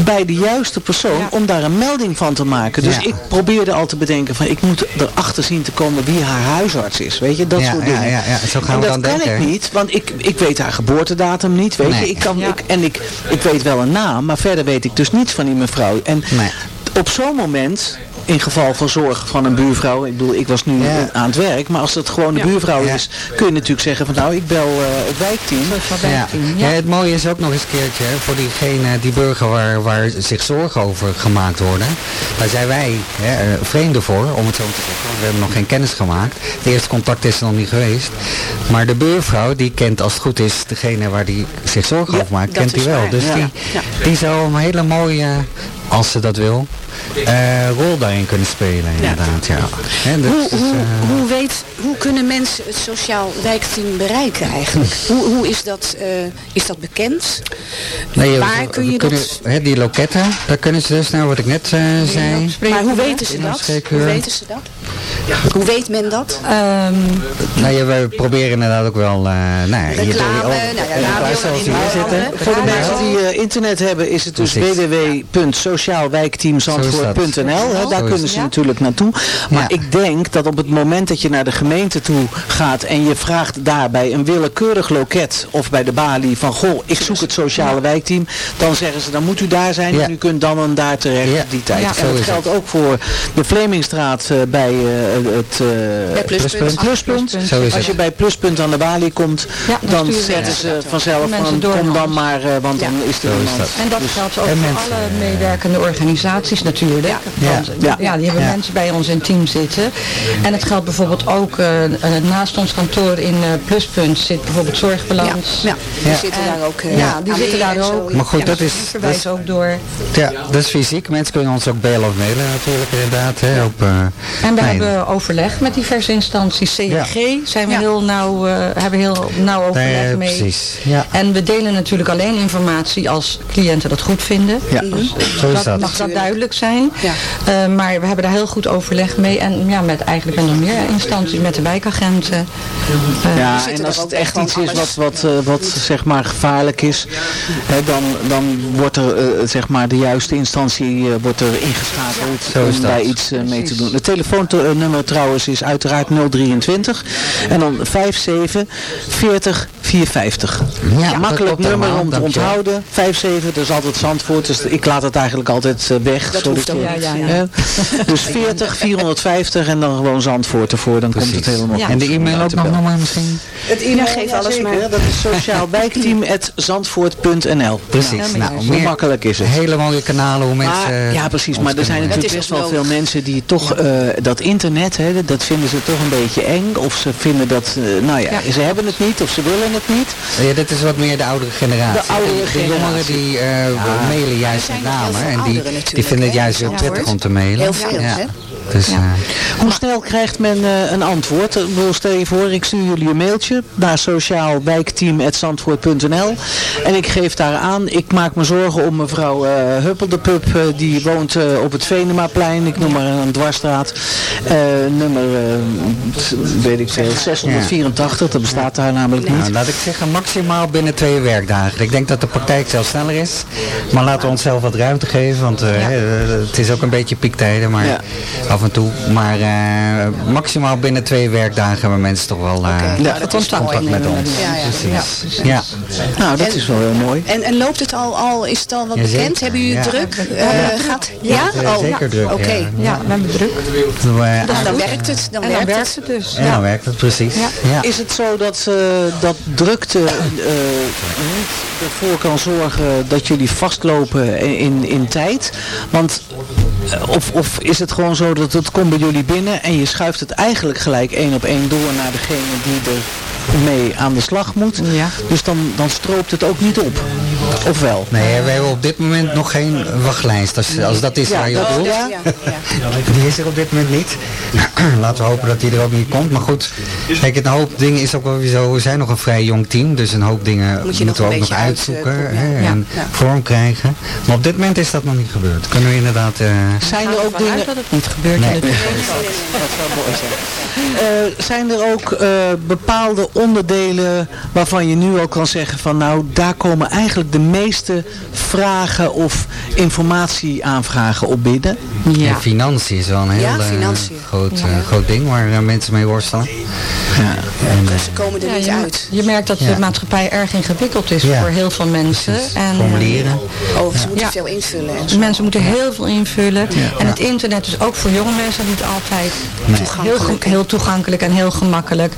bij de juiste persoon om daar een melding van te maken. Dus Ja. ik probeerde al te bedenken van, ik moet erachter zien te komen wie haar huisarts is. Weet je, dat Ja, soort ja, dingen. ja, ja, zo gaan en we dat dan kan denken. ik niet, want ik, ik weet haar geboortedatum niet. Weet Nee. je, ik kan, ik, en ik, ik weet wel een naam, maar verder weet ik dus niets van die mevrouw. En Nee. op zo'n moment in geval van zorg van een buurvrouw. Ik bedoel, ik was nu aan het werk. Maar als het gewoon de buurvrouw is, kun je natuurlijk zeggen van nou, ik bel uh, het wijkteam. Ja. Ja. het mooie is ook nog eens een keertje hè, voor diegene, die burger waar, waar zich zorgen over gemaakt worden. Daar zijn wij hè, uh, vreemden voor, om het zo te zeggen. We hebben nog geen kennis gemaakt. Het eerste contact is er nog niet geweest. Maar de buurvrouw, die kent als het goed is degene waar die zich zorgen over maakt, kent die wel. Dus die, die zou een hele mooie, als ze dat wil, uh, rol daarin kunnen spelen inderdaad. Ja. ja. Dus, hoe, hoe, uh, hoe, weet, hoe kunnen mensen het sociaal wijkteam bereiken eigenlijk? hoe, hoe is, dat, uh, is dat bekend? Nee, Waar we, kun je kunnen, dat... Hè, die loketten, daar kunnen ze dus, nou wat ik net zei. Maar hoe weten ze dat? Hoe weten ze dat? Hoe weet men dat? Um, nou ja, we proberen inderdaad ook wel... Uh, nou, ja, Reclame, hier, nou ja, radio zoals hier zitten. Voor de mensen die uh, internet hebben is het dus www.sociaalwijkteamzandvoort.nl. Daar kunnen ze natuurlijk naartoe. Maar ja. ik denk dat op het moment dat je naar de gemeente toe gaat en je vraagt daarbij een willekeurig loket of bij de balie van goh, ik zoek het sociale wijkteam, dan zeggen ze dan moet u daar zijn en u kunt dan en daar terecht ja. die tijd. en dat geldt ook voor de Vlemingstraat uh, bij uh, het uh, pluspunt. pluspunt. pluspunt. Als je bij pluspunt aan de balie komt, ja, dan, zeggen ze vanzelf van kom dan maar, want dan is er iemand. En dat geldt ook voor alle meewerkende organisaties natuurlijk. Ja. Want, ja. ja. die hebben ja. mensen bij ons in team zitten. En het geldt bijvoorbeeld ook, uh, naast ons kantoor in uh, Pluspunt zit bijvoorbeeld Zorgbalans. Ja, die zitten en, daar ook. Uh, ja, die zitten daar ook. Maar goed, dat is... Verwijzen ook door. Ja, dat is fysiek. Mensen kunnen ons ook bellen of mailen natuurlijk inderdaad. Hè, op, en we nee. hebben overleg met diverse instanties. CNG zijn we heel nauw, hebben heel nauw overleg nee, mee. Precies. Ja. En we delen natuurlijk alleen informatie als cliënten dat goed vinden. Ja, dus dat. mag dat duidelijk zijn. Ja. Uh, maar we hebben daar heel goed overleg mee. En ja, met eigenlijk nog meer instanties, met de wijkagenten. Uh, ja, en als het echt iets is wat, wat, uh, wat zeg maar gevaarlijk is, hè, dan, dan wordt er zeg maar de juiste instantie wordt er ingeschakeld om daar iets mee te doen. Het telefoonnummer trouwens is uiteraard 023 en dan 57 40 450. Ja, Makkelijk nummer om te onthouden. 57, dat is altijd Zandvoort, dus ik laat het eigenlijk altijd weg. Dat hoeft ook ja, ja, ja. Dus 40, 450 en dan gewoon Zandvoort ervoor. Dan Precies. komt het helemaal ja. En de e-mail ook nog maar misschien? Het e-mail geeft alles maar. Dat is sociaalwijkteam.zandvoort.nl Precies. Ja, nou, hoe makkelijk is het? Hele mooie kanalen hoe mensen... Maar, ja, precies. Maar er zijn natuurlijk best wel veel mensen die toch uh, dat internet, hè, dat vinden ze toch een beetje eng. Of ze vinden dat, uh, nou ja, ja, ze hebben het niet of ze willen het niet. Ja, dit is wat meer de oudere generatie. De oudere de, generatie. De jongeren die uh, mailen juist met name. En die, die vinden het juist heel prettig om te mailen. Heel veel, ja. hè? Dus, ja. Hoe snel krijgt men uh, een antwoord? Stel je voor, ik stuur jullie een mailtje naar sociaalwijkteam.zandvoort.nl en ik geef daar aan, ik maak me zorgen om mevrouw uh, Huppeldepup, uh, die woont op het Venemaplein, ik noem maar een dwarsstraat, nummer, weet ik veel, 684, ja. dat bestaat daar namelijk niet. Nou, laat ik zeggen, maximaal binnen twee werkdagen. Ik denk dat de praktijk zelfs sneller is, maar laten we onszelf wat ruimte geven, want ja. het is ook een beetje piektijden, maar ja. Af en toe. Maar uh, maximaal binnen twee werkdagen hebben mensen toch wel uh, okay. ja, dat contact, met ons. Ja, ja, precies. Ja, Nou, dat en, is wel heel mooi. En, en loopt het al, al, is het al wat ja, bekend? Hebben jullie druk? Uh, gaat, ja? Oh, zeker druk. Oké. Okay. Ja, we hebben druk. Dan, dan werkt het. Dan, en werkt, werkt het dus. En dan werkt het precies. Is het zo dat, dat drukte ervoor kan zorgen dat jullie vastlopen in, in tijd? Want of, of is het gewoon zo dat het komt bij jullie binnen en je schuift het eigenlijk gelijk één op één door naar degene die er mee aan de slag moet. Ja. Dus dan, dan stroopt het ook niet op. Of wel? Nee, we hebben op dit moment nog geen wachtlijst. Als, als dat is ja, waar je op doelt. Ja, ja. Die is er op dit moment niet. Laten we hopen dat die er ook niet komt. Maar goed, kijk, een hoop dingen is ook wel weer zo. We zijn nog een vrij jong team. Dus een hoop dingen Moet moeten we ook nog uit, uitzoeken. Uh, hè, en vorm krijgen. Maar op dit moment is dat nog niet gebeurd. Kunnen we inderdaad... Uh, zijn er ook dingen... dat het niet gebeurt nee. in de Dat zou mooi zijn. Uh, zijn er ook uh, bepaalde onderdelen waarvan je nu al kan zeggen van nou daar komen eigenlijk de meeste vragen of informatieaanvragen op binnen? Ja. ja financiën is wel een heel ja, uh, groot, ja. groot ding waar mensen mee worstelen. En ze komen er Ja, niet je, uit. je merkt dat Ja. de maatschappij erg ingewikkeld is Ja, voor heel veel mensen. En, Formulieren. Oh, ze moeten veel invullen. En zo. Mensen moeten heel veel invullen. Ja. En het internet is ook voor jonge mensen niet altijd Nee. heel, goed- heel toegankelijk en heel gemakkelijk.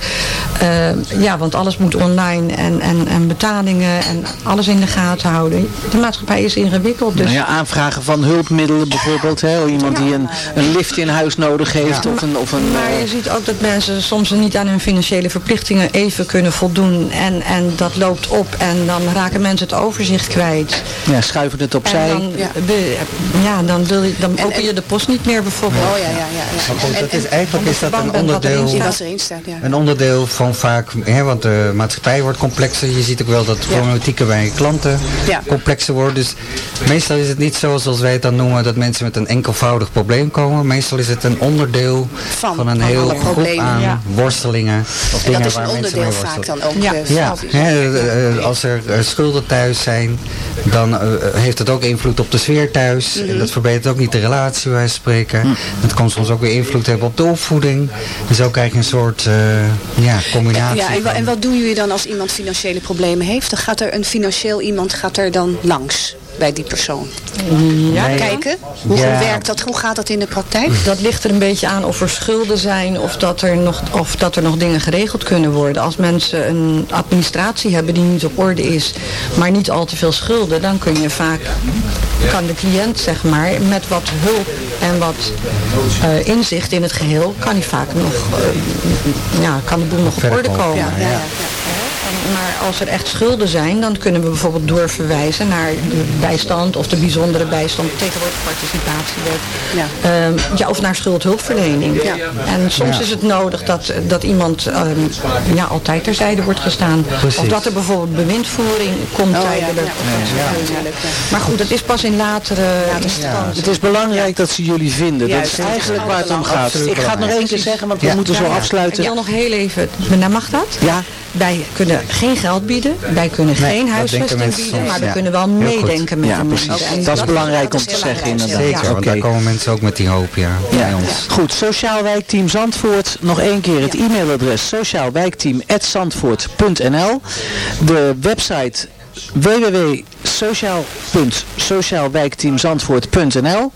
Eh, ja, want alles moet online en, en, en betalingen en alles in de gaten houden. De maatschappij is ingewikkeld. Dus Nou ja, aanvragen van hulpmiddelen bijvoorbeeld. Hè? Of iemand die een, een lift in huis nodig heeft. Of een, of een, Maar eh, je ziet ook dat mensen soms niet aan hun financiële verplichtingen even kunnen voldoen. En, en dat loopt op en dan raken mensen het overzicht kwijt. ja, schuiven het opzij. En dan, be- ja, dan, wil je, dan open je de post niet meer bijvoorbeeld. Oh ja, ja, ja. ja. Maar goed, En- dat is, en- eigenlijk is dat een onderdeel, staat, ja. een onderdeel van vaak, hè, want de maatschappij wordt complexer. Je ziet ook wel dat problematieken bij klanten Ja. complexer worden. Dus meestal is het niet zo zoals wij het dan noemen, dat mensen met een enkelvoudig probleem komen. Meestal is het een onderdeel Van- van, een van heel groep aan ja. worstelingen. Of En dingen dat is een waar mensen mee onderdeel vaak dan ook. Ja. eh, Ja, eh, eh, als er eh, schulden thuis zijn, dan eh, heeft het ook invloed op de sfeer thuis. Mhm. En dat verbetert ook niet de relatie, wij spreken. Hm. Het kan soms ook weer invloed hebben op de opvoeding. Dus zo krijg je een soort eh, ja, combinatie. Ja, en, en wat doen jullie dan als iemand financiële problemen heeft? Dan gaat er een financieel iemand gaat er dan langs bij die persoon. Ja, Kijken, hoe Ja. werkt dat? Hoe gaat dat in de praktijk? Dat ligt er een beetje aan of er schulden zijn of dat er nog, of dat er nog dingen geregeld kunnen worden. Als mensen een administratie hebben die niet op orde is, maar niet al te veel schulden, dan kun je vaak, kan de cliënt zeg maar, met wat hulp en wat eh, inzicht in het geheel, kan hij vaak nog, eh, ja, kan de boel nog op Verder orde komen. Ja, ja, ja. En- Maar als er echt schulden zijn, dan kunnen we bijvoorbeeld doorverwijzen naar de bijstand of de bijzondere bijstand, tegenwoordig participatiewet. Ja. Ehm, ja, of naar schuldhulpverlening. Ja. En soms Ja. is het nodig dat, dat iemand ehm, ja, altijd terzijde wordt gestaan. Precies. Of dat er bijvoorbeeld bewindvoering komt Oh, ja. Maar goed, het is pas in latere instantie. Het is belangrijk dat ze jullie vinden. Juist, dat is eigenlijk waar het om gaat. Ik ga het nog één keer zeggen, want we Ja. moeten zo afsluiten. Ik wil nog heel even, nou, mag dat? Ja. Wij kunnen geen geld bieden, wij kunnen Nee, geen huisvesting bieden, soms, maar we ja. kunnen wel meedenken met Ja, de precies. mensen. En Dat is belangrijk om is te zeggen, inderdaad. Zeker, want daar komen mensen ook met die hoop ja, bij ons. Goed, Sociaal Wijkteam Zandvoort. Nog één keer het e-mailadres sociaalwijkteam.zandvoort.nl De website www.sociaal.sociaalwijkteamzandvoort.nl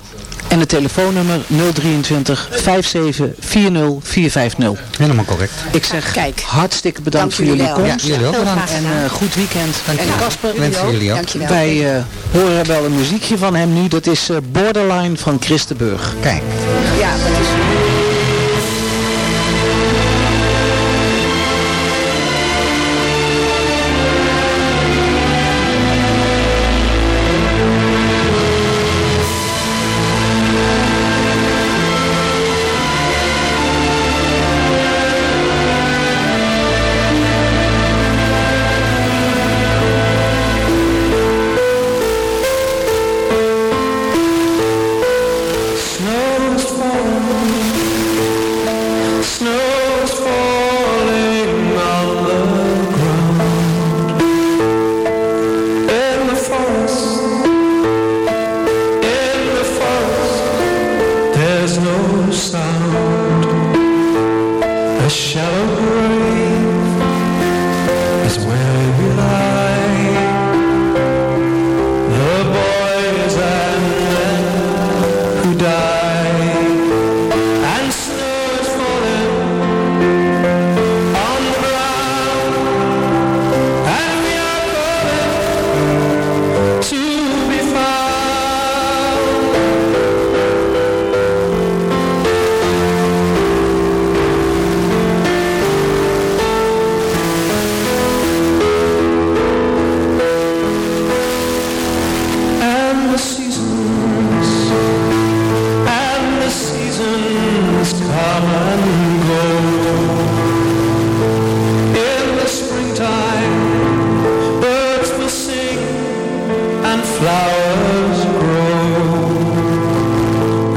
En het telefoonnummer 023 57 40 450. Helemaal correct. Ik zeg Kijk. hartstikke bedankt Dank voor jullie jullie wel. komst. Ja, jullie ook bedankt. graag En gedaan. eh, goed weekend. En Casper, jullie ook. Dankjewel. wij eh, horen wel een muziekje van hem nu. Dat is eh, Borderline van Christenburg. Kijk. Ja, dat is...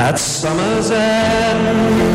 At summer's end,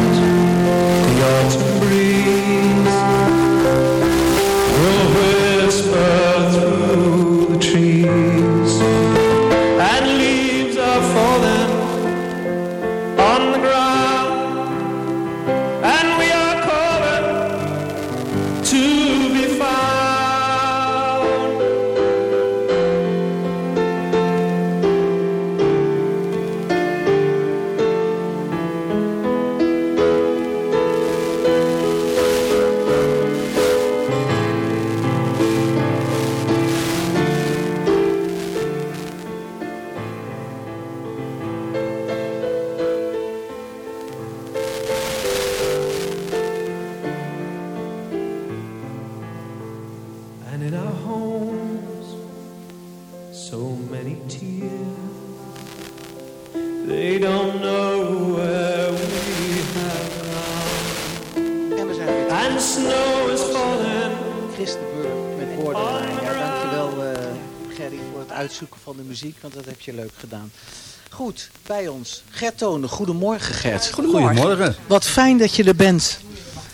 bij ons Gert Tonen. Goedemorgen Gert. Goedemorgen. Goedemorgen. Wat fijn dat je er bent.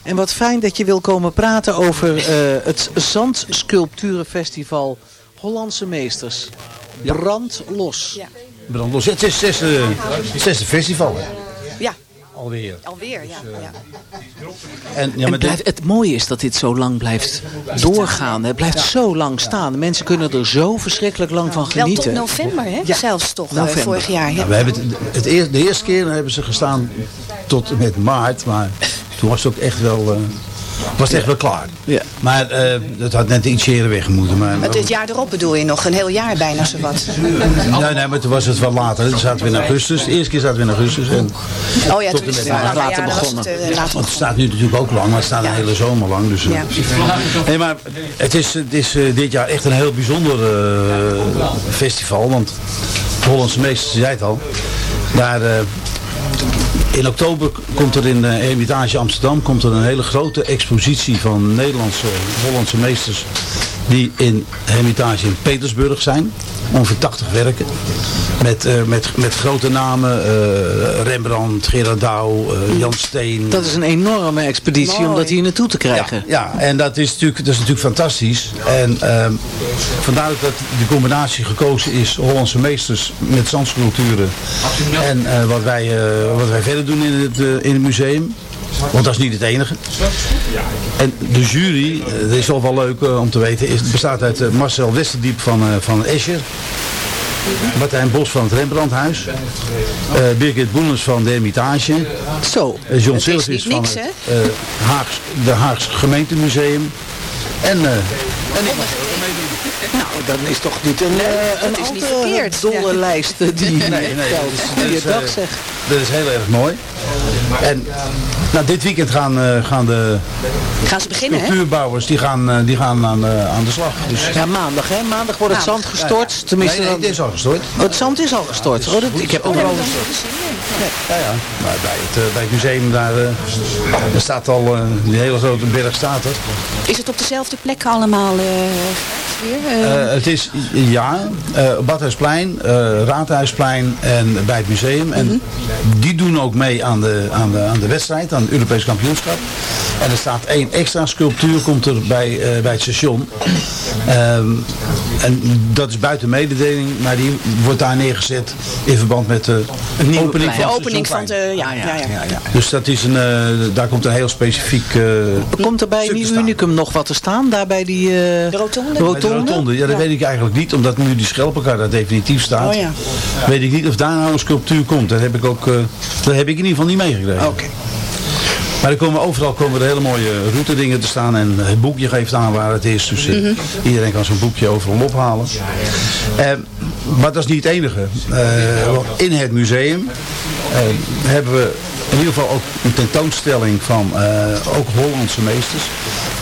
En wat fijn dat je wil komen praten over uh, het Zandsculpturenfestival Hollandse Meesters. Brand los. Ja. Brand los. Het is het zesde, het zesde festival. Hè? Alweer. Alweer, ja. Dus, uh, ja. En, ja, en maar blijft, het mooie is dat dit zo lang blijft doorgaan. Het blijft zo lang staan. De mensen kunnen er zo verschrikkelijk lang van genieten. Wel tot november, hè? Ja. Zelfs toch, uh, November. vorig jaar. Ja. Ja, we hebben het, het eerst, de eerste keer hebben ze gestaan tot en met maart, maar toen was het ook echt wel, uh, was het echt wel klaar. Ja. Maar uh, het had net iets eerder weg moeten. Maar, Het, het jaar erop bedoel je nog, een heel jaar bijna zowat. Nee, nee, maar toen was het wat later. Toen zaten we in augustus. De eerste keer zaten we in augustus. En Oh ja, toen en is het maart. later begonnen. Het, uh, later Want het staat nu natuurlijk ook lang, maar het staat een hele zomer lang. Dus, Ja. nee, maar het is, het is uh, dit jaar echt een heel bijzonder uh, festival. Want de Hollandse meesters, zei het al, daar... Uh, in oktober komt er in de Hermitage Amsterdam komt er een hele grote expositie van Nederlandse, Hollandse meesters die in Hermitage in Petersburg zijn. Ongeveer 80 werken. Met, uh, met, met grote namen. Uh, Rembrandt, Gerard Douw, uh, Jan Steen. Dat is een enorme expeditie Mooi. om dat hier naartoe te krijgen. Ja, ja, en dat is natuurlijk, dat is natuurlijk fantastisch. En ehm, vandaar dat de combinatie gekozen is. Hollandse meesters met zandsculpturen. En wat, wij, wat wij verder doen in het, in het museum. Want dat is niet het enige. En de jury, dat is wel wel leuk om te weten, is, bestaat uit uh, Marcel Westerdiep van, uh, van Escher. Martijn Bos van het Rembrandthuis. Uh, Birgit Boelens van de Hermitage. Zo. Uh, John Silvis van niks, het uh, Haags, de Haags Gemeentemuseum. En, en ik mag nou, dan is toch niet een, uh, een is niet andere verkeerd. dolle Ja. lijst die nee, nee, Goeie dat is, dag uh, zeg. Dat is heel erg mooi. En nou, dit weekend gaan, uh, gaan de gaan ze beginnen, cultuurbouwers die gaan, uh, die gaan aan, aan de slag. Dus, ja, maandag hè? Maandag wordt het zand gestort. Ja, ja. Tenminste, nee, nee, het is al gestort. Oh, het zand is al gestort. Oh, dat, ik heb overal oh, ja, ja. Maar bij het, bij het museum daar, daar staat al een hele grote berg staat er. Is het op dezelfde plek allemaal weer? Uh, het is, ja, uh, Badhuisplein, Raadhuisplein en bij het museum. En -hmm. die doen ook mee aan de, aan, de, aan de wedstrijd, aan het Europees kampioenschap. En er staat één extra sculptuur, komt er bij, bij het station. Um, en dat is buiten mededeling, maar die wordt daar neergezet in verband met de opening van, de opening van de... Ja, ja, ja. Dus dat is een, daar komt een heel specifiek Komt er bij Nieuw Unicum nog wat te staan, daar bij die... de rotonde? rotonde? De rotonde, ja, dat ja. weet ik eigenlijk niet, omdat nu die schelpenkar daar definitief staat. Oh, ja. Weet ik niet of daar nou een sculptuur komt. Dat heb ik ook, uh, dat heb ik in ieder geval niet meegekregen. Oké. Okay. Maar er komen overal komen er hele mooie route dingen te staan en het boekje geeft aan waar het is. Dus mm -hmm. iedereen kan zijn boekje overal ophalen. Uh, maar dat is niet het enige. in het museum hebben we in ieder geval ook een tentoonstelling van ook Hollandse meesters.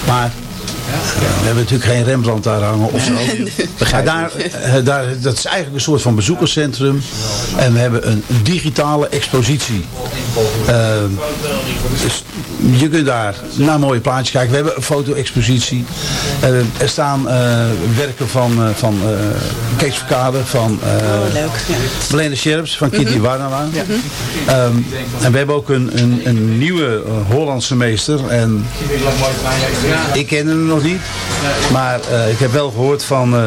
Maar we hebben natuurlijk geen Rembrandt daar hangen of zo. maar daar, daar, dat is eigenlijk een soort van bezoekerscentrum. En we hebben een digitale expositie. Uh, dus je kunt daar naar mooie plaatjes kijken. We hebben een foto-expositie. Uh, er staan uh, werken van, van Kees Verkade, van Helene Scherps, van Kitty mm -hmm. Warnawa. Ja. Um, en we hebben ook een, een, een nieuwe Hollandse meester. En ik ken hem nog niet. Maar uh, ik heb wel gehoord van uh,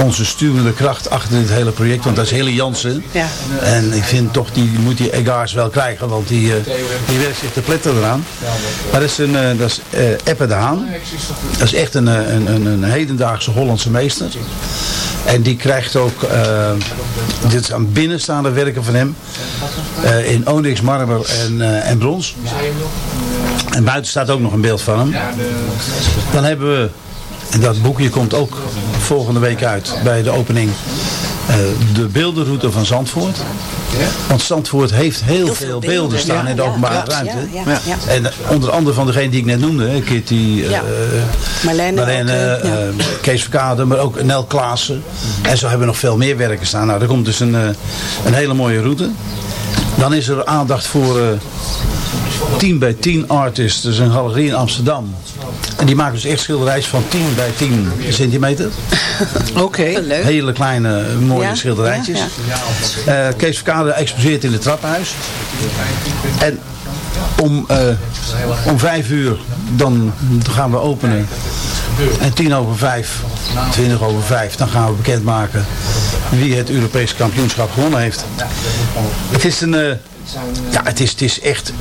onze sturende kracht achter dit hele project. Want dat is Hille Jansen. Ja. En ik vind toch, die moet die Egaars wel krijgen. Want die, uh, die werkt zich te pletten eraan. Maar dat is, een, dat is Eppe de Haan. Dat is echt een, een, een, een hedendaagse Hollandse meester. En die krijgt ook, dit is aan binnenstaande werken van hem. in onyx, marmer en, en brons. En buiten staat ook nog een beeld van hem. Dan hebben we, en dat boekje komt ook volgende week uit bij de opening, uh, de beeldenroute van Zandvoort. Want Zandvoort heeft heel, heel veel beelden, beelden staan ja, in de openbare ja, ruimte. Ja, en onder andere van degene die ik net noemde, Kitty, uh, Marlene, Marlene ook, uh, Kees Verkade, maar ook Nel Klaassen. En zo hebben we nog veel meer werken staan. Nou, er komt dus een, een hele mooie route. Dan is er aandacht voor eh 10 bij 10 artists. Is een galerie in Amsterdam. En die maken dus echt schilderijs van 10 bij 10 centimeter. Oké. Hele kleine, mooie Ja, schilderijtjes. ja, Eh, Kees Verkade exposeert in het trappenhuis. En om, eh, om vijf uur dan gaan we openen. En tien over vijf, twintig over vijf, dan gaan we bekendmaken wie het Europese kampioenschap gewonnen heeft. Het is een... eh, ja, het is, het is echt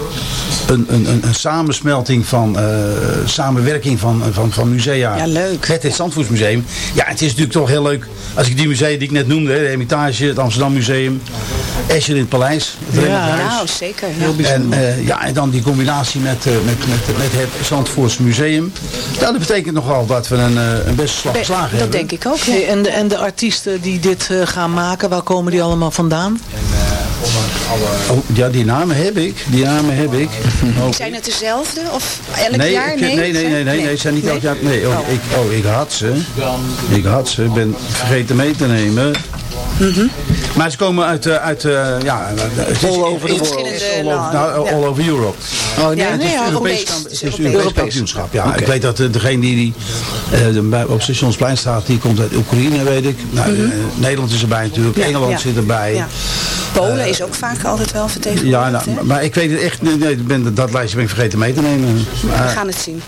een, een, een, samensmelting van eh, samenwerking van, van, van musea. Ja, leuk. Met het Zandvoortsmuseum. Ja, het is natuurlijk toch heel leuk als ik die musea die ik net noemde, hè, de Hermitage, het Amsterdam Museum, Escher in het Paleis, het Remmelhuis. nou zeker. En, eh, ja, en dan die combinatie met, eh, met, met, met het Zandvoorts Museum. Ja, dat betekent nogal dat we een, eh, een beste slag geslagen hebben. ik ook. Hey, en, de, en de artiesten die dit eh, gaan maken, waar komen die allemaal vandaan? Oh, ja, die namen heb ik. Die namen heb ik. Oh. Zijn het dezelfde? Of elk Nee, jaar? ik, nee, nee, nee, nee, nee, ze zijn niet elk jaar. Nee, oh, ik, oh, ik had ze. Ik had ze. Ik ben vergeten mee te nemen. Maar ze komen uit, eh, uit eh, ja, het is, All over the world. all over, nou, all over Europe. Oh nee, Ja, nee, ja, ja, Europees. Het Het is is het Europees. Europees kampioenschap. Ja, ik weet dat eh, degene die, die eh, bij- op Stationsplein staat, die komt uit Oekraïne, weet ik. Nou, eh, Nederland is erbij natuurlijk. Ja, Engeland ja. zit erbij. Polen is ook vaak altijd wel vertegenwoordigd. Ja, nou, maar ik weet het echt. Nee, nee, ik ben, dat lijstje ben ik vergeten mee te nemen. We gaan het zien.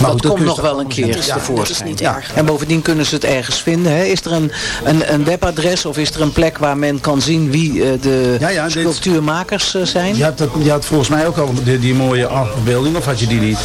maar goed, dat komt nog wel een keer is- Ja. dat is tevoorschijn. niet Ja. erg. En bovendien kunnen ze het ergens vinden. Hè? Is er een, een, een webadres of is er een plek waar men kan zien wie eh, de Ja, ja, dit- sculptuurmakers eh, zijn? Je had, dat, je had volgens mij ook al die, die mooie afbeelding, of had je die niet?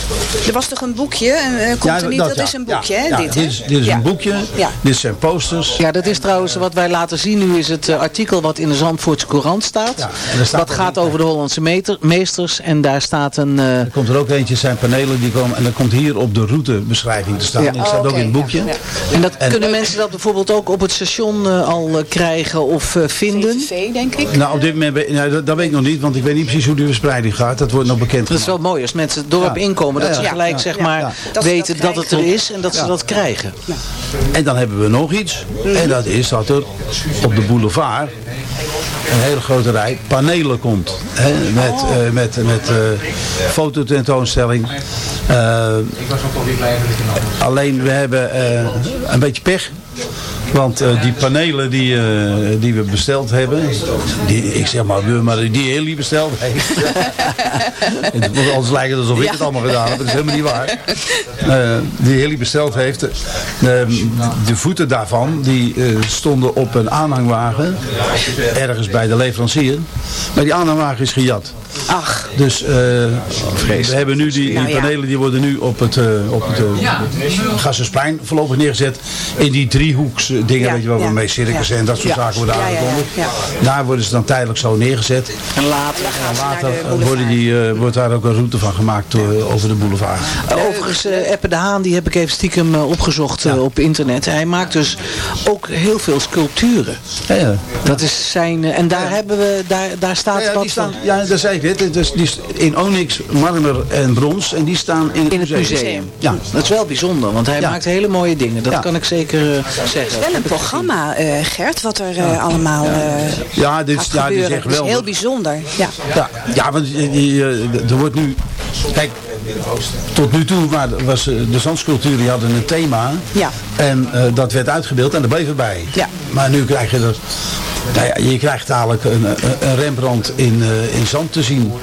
Er was toch een boekje? En, eh, komt Ja, er niet? Dat, ja. is een Ja, boekje, hè? ja, dit, hè? dit is, dit is Ja. een boekje, Ja. dit zijn posters. Ja, dat is trouwens wat wij laten zien nu is het artikel wat in de Zandvoortse Courant staat. Ja, staat dat ook gaat over de Hollandse meter- meesters en daar staat een... eh, Er komt er ook eentje, zijn panelen die komen en dan komt hier op de routebeschrijving te staan. Ja. En dat staat Oh, ook in het boekje. ja, ja. en dat En- kunnen mensen dat bijvoorbeeld ook op het station eh, al eh, krijgen of eh, vinden? VVV, denk ik. Nou, op dit moment, nou, dat, dat weet ik nog niet, want ik weet niet precies hoe die verspreiding gaat. Dat wordt nog bekend. Dat is wel mooi als mensen het dorp Ja. inkomen. Dat Ja, ze gelijk Ja. zeg maar. Dat weten dat dat, het er is en dat ze dat krijgen. En dan hebben we nog iets. En dat is dat er op de boulevard een hele grote rij panelen komt. Hè, met eh, met, met eh, fototentoonstelling. Eh, alleen we hebben een beetje pech. Want eh, die panelen die, eh, die we besteld hebben, die, ik zeg maar, we, maar die Heli besteld heeft. Anders lijkt het alsof ik het allemaal gedaan heb, dat is helemaal niet waar. Eh, die Heli besteld heeft, eh, de voeten daarvan, die eh, stonden op een aanhangwagen, ergens bij de leverancier. Maar die aanhangwagen is gejat. Ach. Dus eh, we hebben nu die, Nou die ja. panelen die worden nu op het, op het uh, Gassersplein voorlopig neergezet. In die driehoeks eh, dingen, Ja, weet je wel, ja, waarmee circus ja. en dat soort Ja. zaken worden Ja, ja, ja, aangekondigd. ja. Daar worden ze dan tijdelijk zo neergezet. En later. En later eh, worden die, eh, wordt daar ook een route van gemaakt door, over de boulevard. Uh, overigens, uh, Eppe de Haan, die heb ik even stiekem uh, opgezocht uh, op internet. Hij maakt dus ook heel veel sculpturen. Ja, ja. Dat is zijn, uh, en daar hebben we, daar, daar staat ja, ja, wat staan, van. ja, dat zei ik net. Het is, die is in onyx, marmer en brons. En die staan in het, In het museum. Ja. Dat is wel bijzonder, want hij Ja. maakt hele mooie dingen. Dat Ja. kan ik zeker uh, zeggen. Een programma, uh, Gert, wat er uh, allemaal ja, dit, gaat ja, dit is echt is wel. heel bijzonder. Ja, ja, ja want die, die, er wordt nu... Kijk, tot nu toe was de zandsculpturen die hadden een thema. Ja. En uh, dat werd uitgebeeld en daar bleef erbij. Ja. Maar nu krijg je er... Nou ja, je krijgt dadelijk een, een Rembrandt in, uh, in zand te zien.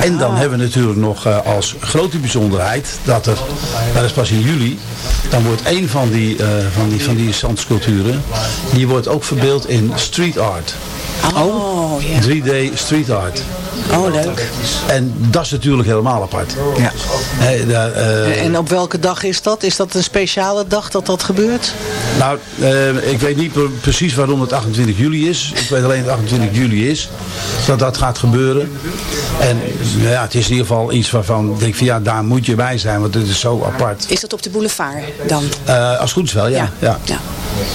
En dan ah. hebben we natuurlijk nog uh, als grote bijzonderheid dat er, dat is pas in juli, dan wordt een van die, uh, van die, van die zandsculpturen, die wordt ook verbeeld in street art. Oh, ja. 3D street art. Oh, leuk. En dat is natuurlijk helemaal apart. Ja. Hey, daar, uh, en op welke dag is dat? Is dat een speciale dag dat dat gebeurt? Nou, uh, ik weet niet precies waarom het 28 juli is. Ik weet alleen dat het 28 juli is. Dat dat gaat gebeuren. En nou ja, het is in ieder geval iets waarvan ik denk van ja, daar moet je bij zijn. Want het is zo apart. Is dat op de boulevard dan? Uh, als goed is wel, ja. ja. ja.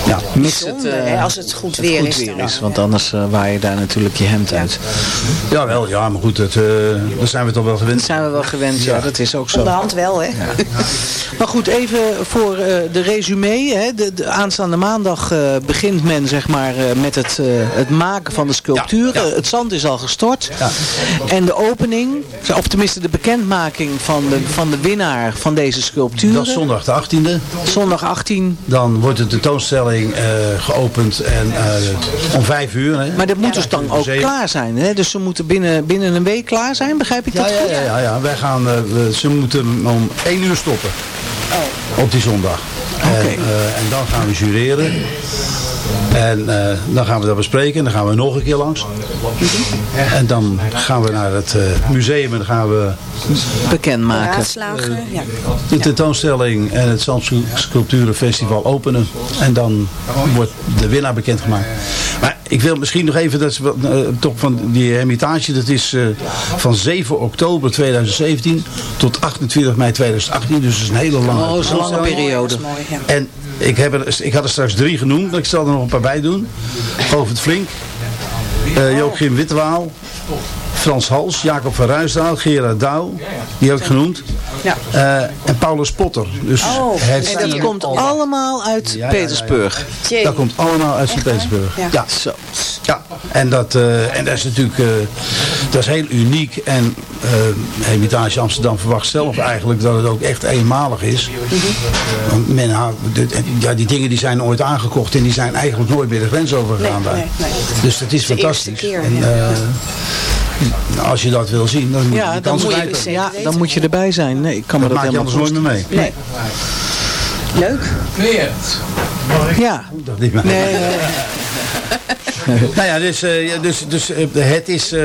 ja. Het, eh, als het goed het weer goed is weer dan. is. Want anders eh waai je daar natuurlijk je hemd uit. Jawel, ja, maar goed, dat, eh daar zijn we toch wel gewend. Dat zijn we wel gewend, ja, dat is ook zo. Onderhand wel, hè? Maar goed, even voor eh, de resume. Hè. De, de aanstaande maandag eh, begint men zeg maar, eh, met het, eh, het maken van de sculptuur. Eh, Het zand is al gestort. En de opening, of tenminste de bekendmaking van de, van de winnaar van deze sculptuur. Dat is zondag de 18e. Zondag 18. Dan wordt de tentoonstelling eh, geopend en eh, om vijf uur. Hè. Maar dat moet dus dan ook klaar zijn. Hè? Dus ze moeten binnen, binnen een week klaar zijn, begrijp ik Ja, dat ja, goed? ja, ja, ja. Wij gaan, eh, ze moeten om één uur stoppen. Op die zondag. En, eh, en dan gaan we jureren. En eh, dan gaan we dat bespreken. Dan gaan we nog een keer langs. En dan gaan we naar het eh, museum en dan gaan we bekendmaken. Raadslagen, ja. de tentoonstelling en het Zandsculpturenfestival openen. En dan wordt de winnaar bekendgemaakt. Maar ik wil misschien nog even, dat is eh, toch van die hermitage, dat is eh, van 7 oktober 2017 tot 28 mei 2018. Dus dat is een hele lange Oh, dat is een lange periode. En ik, heb er, ik had er straks drie genoemd, ik zal er nog een paar bij doen. Govert Flink, eh Joachim Wittewaal, Frans Hals, Jacob van Ruisdaal, Gerard Douw, die heb ik genoemd. Ja. Eh, en Paulus Potter. Dus het en dat komt allemaal uit ja, ja, Petersburg. ja. Dat komt allemaal uit Sint-Petersburg. Ja. Ja. Zo. Ja, en dat, eh, en dat is natuurlijk eh, dat is heel uniek. En eh Hermitage Amsterdam verwacht zelf eigenlijk dat het ook echt eenmalig is. Want men de- ja, die dingen die zijn ooit aangekocht en die zijn eigenlijk nooit meer de grens overgegaan. daar. Dus dat is De eerste fantastisch. keer, en, eh, als je dat wil zien, dan moet je Ja, die dan kans moet, grijpen. je, ja, dan moet je erbij zijn. Nee, ik kan me Dat dat, maak je helemaal anders nooit meer mee. Nee. Leuk. Ja. Dat niet meer. Nee, nee. nou ja, dus, eh, dus, dus eh, het, is, eh,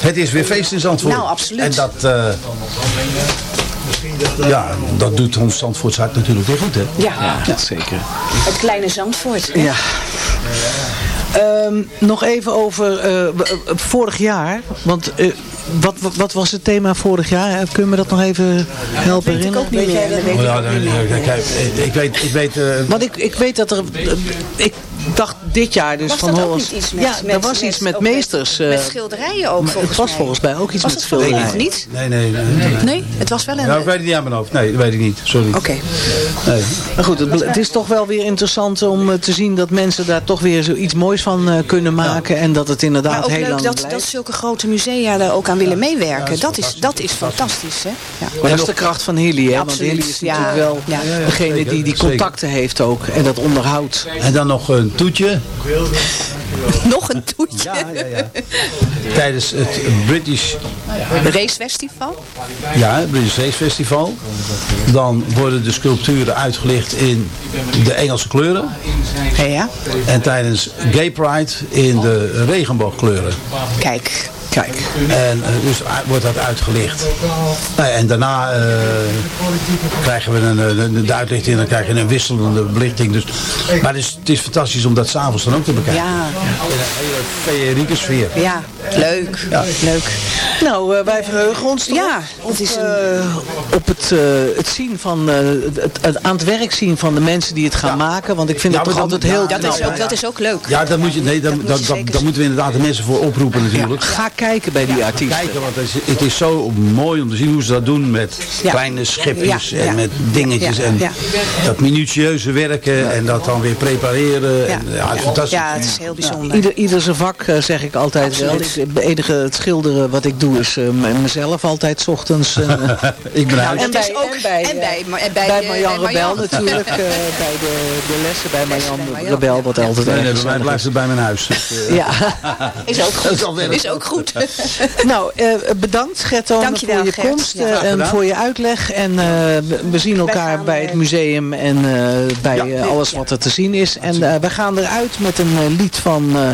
het is weer feest in Zandvoort. Nou, absoluut. En dat, eh, ja, dat doet ons Zandvoorts hart natuurlijk weer goed, hè? Ja. zeker. Het kleine Zandvoort. hè? Ja. Ehm, nog even over eh, vorig jaar. Want eh, wat, wat, wat was het thema vorig jaar? Kun je me dat nog even helpen weet ik ook niet weet Oh, ik ja, ook dan- niet meer. kijk, ik weet, ik weet eh, Want ik, ik weet dat er... ik dacht dit jaar dus Was van Hollands... niet iets met- ja, met- er was met- iets met ook met- meesters. eh, met schilderijen ook, maar volgens Het was mij. volgens mij ook iets Was met schilderijen. niet? Nee, nee, nee. nee. Nee, het was wel een... Nou, ik weet het niet aan mijn hoofd. Nee, dat weet ik niet. Sorry. Oké. Nee. Maar goed, het, het is toch wel weer interessant om eh, te zien dat mensen daar toch weer zoiets moois van eh, kunnen maken. En dat het inderdaad Maar ook heel leuk lang dat, blijft. dat zulke grote musea daar ook aan willen meewerken. Dat is, dat is fantastisch, hè? Ja. Maar dat is de kracht van Hilly, hè? Want Absoluut, Hilly is ja. natuurlijk wel degene die die contacten heeft ook. En dat onderhoudt. En dan nog een toetje Nog een toetje. tijdens het British, Racefestival. ja, het British Race Festival. Dan worden de sculpturen uitgelicht in de Engelse kleuren. Ja, ja. En tijdens Gay Pride in de regenboogkleuren. Kijk. Kijk. En eh, dus u- wordt dat uitgelicht. Nou ja, en daarna eh, krijgen we een, eh, de, uitlichting en dan krijg je een wisselende belichting. Dus, maar het is, het is fantastisch om dat s'avonds dan ook te bekijken. Ja. In een hele feerieke sfeer. Ja, leuk. Ja. Leuk. Nou, eh, wij verheugen ons toch Ja, op, het is een... op het, het zien van, eh, het, het aan het werk zien van de mensen die het gaan maken. Want ik vind Ja, het toch dan- altijd heel ja, Dat is, ook, dat is ook leuk. Ja, daar moet je, nee, dan, dan, dan, dan moeten we inderdaad de mensen voor oproepen natuurlijk. Ga kijken bij die artiesten. Kijken, want het is, het is zo mooi om te zien hoe ze dat doen met Ja. kleine schepjes Ja, en ja. met dingetjes. Ja, En ja. dat minutieuze werken en dat dan weer prepareren. En, ja, het. Ja, het is heel bijzonder. Ieder, ieder zijn vak, eh, zeg ik altijd wel. Ik, het enige het schilderen wat ik doe is eh, m- mezelf altijd 's ochtends. eh, ik ben Nou, En is bij- ook... en bij, en bij, maar- en bij, bij Marjan Rebel natuurlijk. eh, bij de, de lessen bij Marjan. Rebel, wat altijd Nee, nee, bij mij blijft het bij mijn huis. Dus, eh, Ja. Is ook goed. Is ook goed. Nou, eh, bedankt Gerton Dankjewel, voor je Gert. komst Ja. eh, en voor je uitleg. En eh, we- zien elkaar bij het museum en eh, bij Ja. alles wat er te zien is. En eh, we gaan eruit met een lied van eh,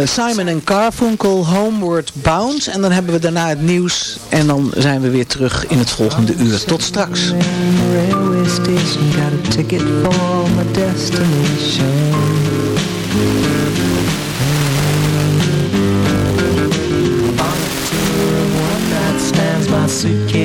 eh, Simon en Carfunkel, Homeward Bound. En dan hebben we daarna het nieuws en dan zijn we weer terug in het volgende uur. Tot straks. railway station, got a ticket for my destination.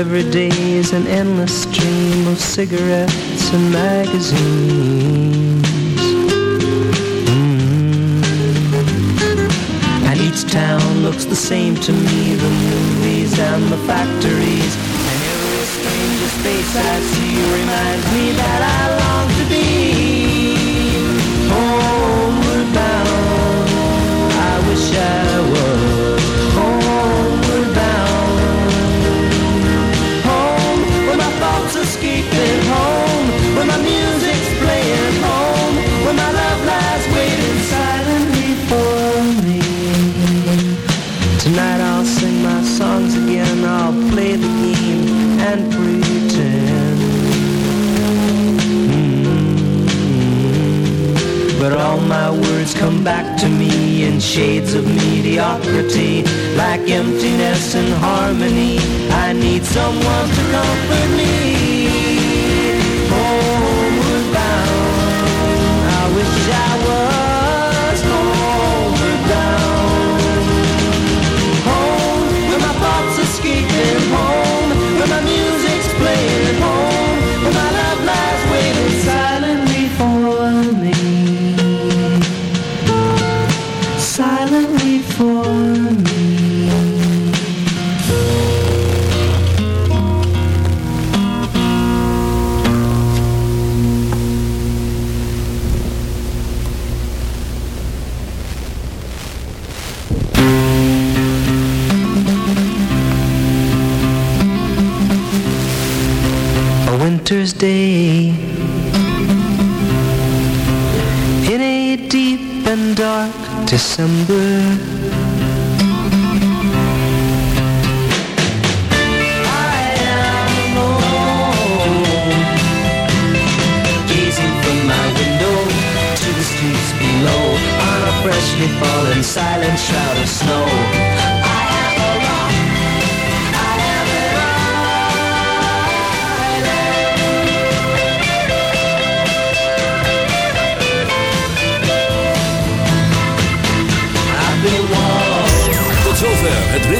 Every day is an endless stream of cigarettes and magazines. Mm. And each town looks the same to me, the movies and the factories. And every stranger's face I see reminds me that I my words come back to me in shades of mediocrity, like emptiness and harmony. I need someone to comfort me. A freshly fallen silent shroud of snow.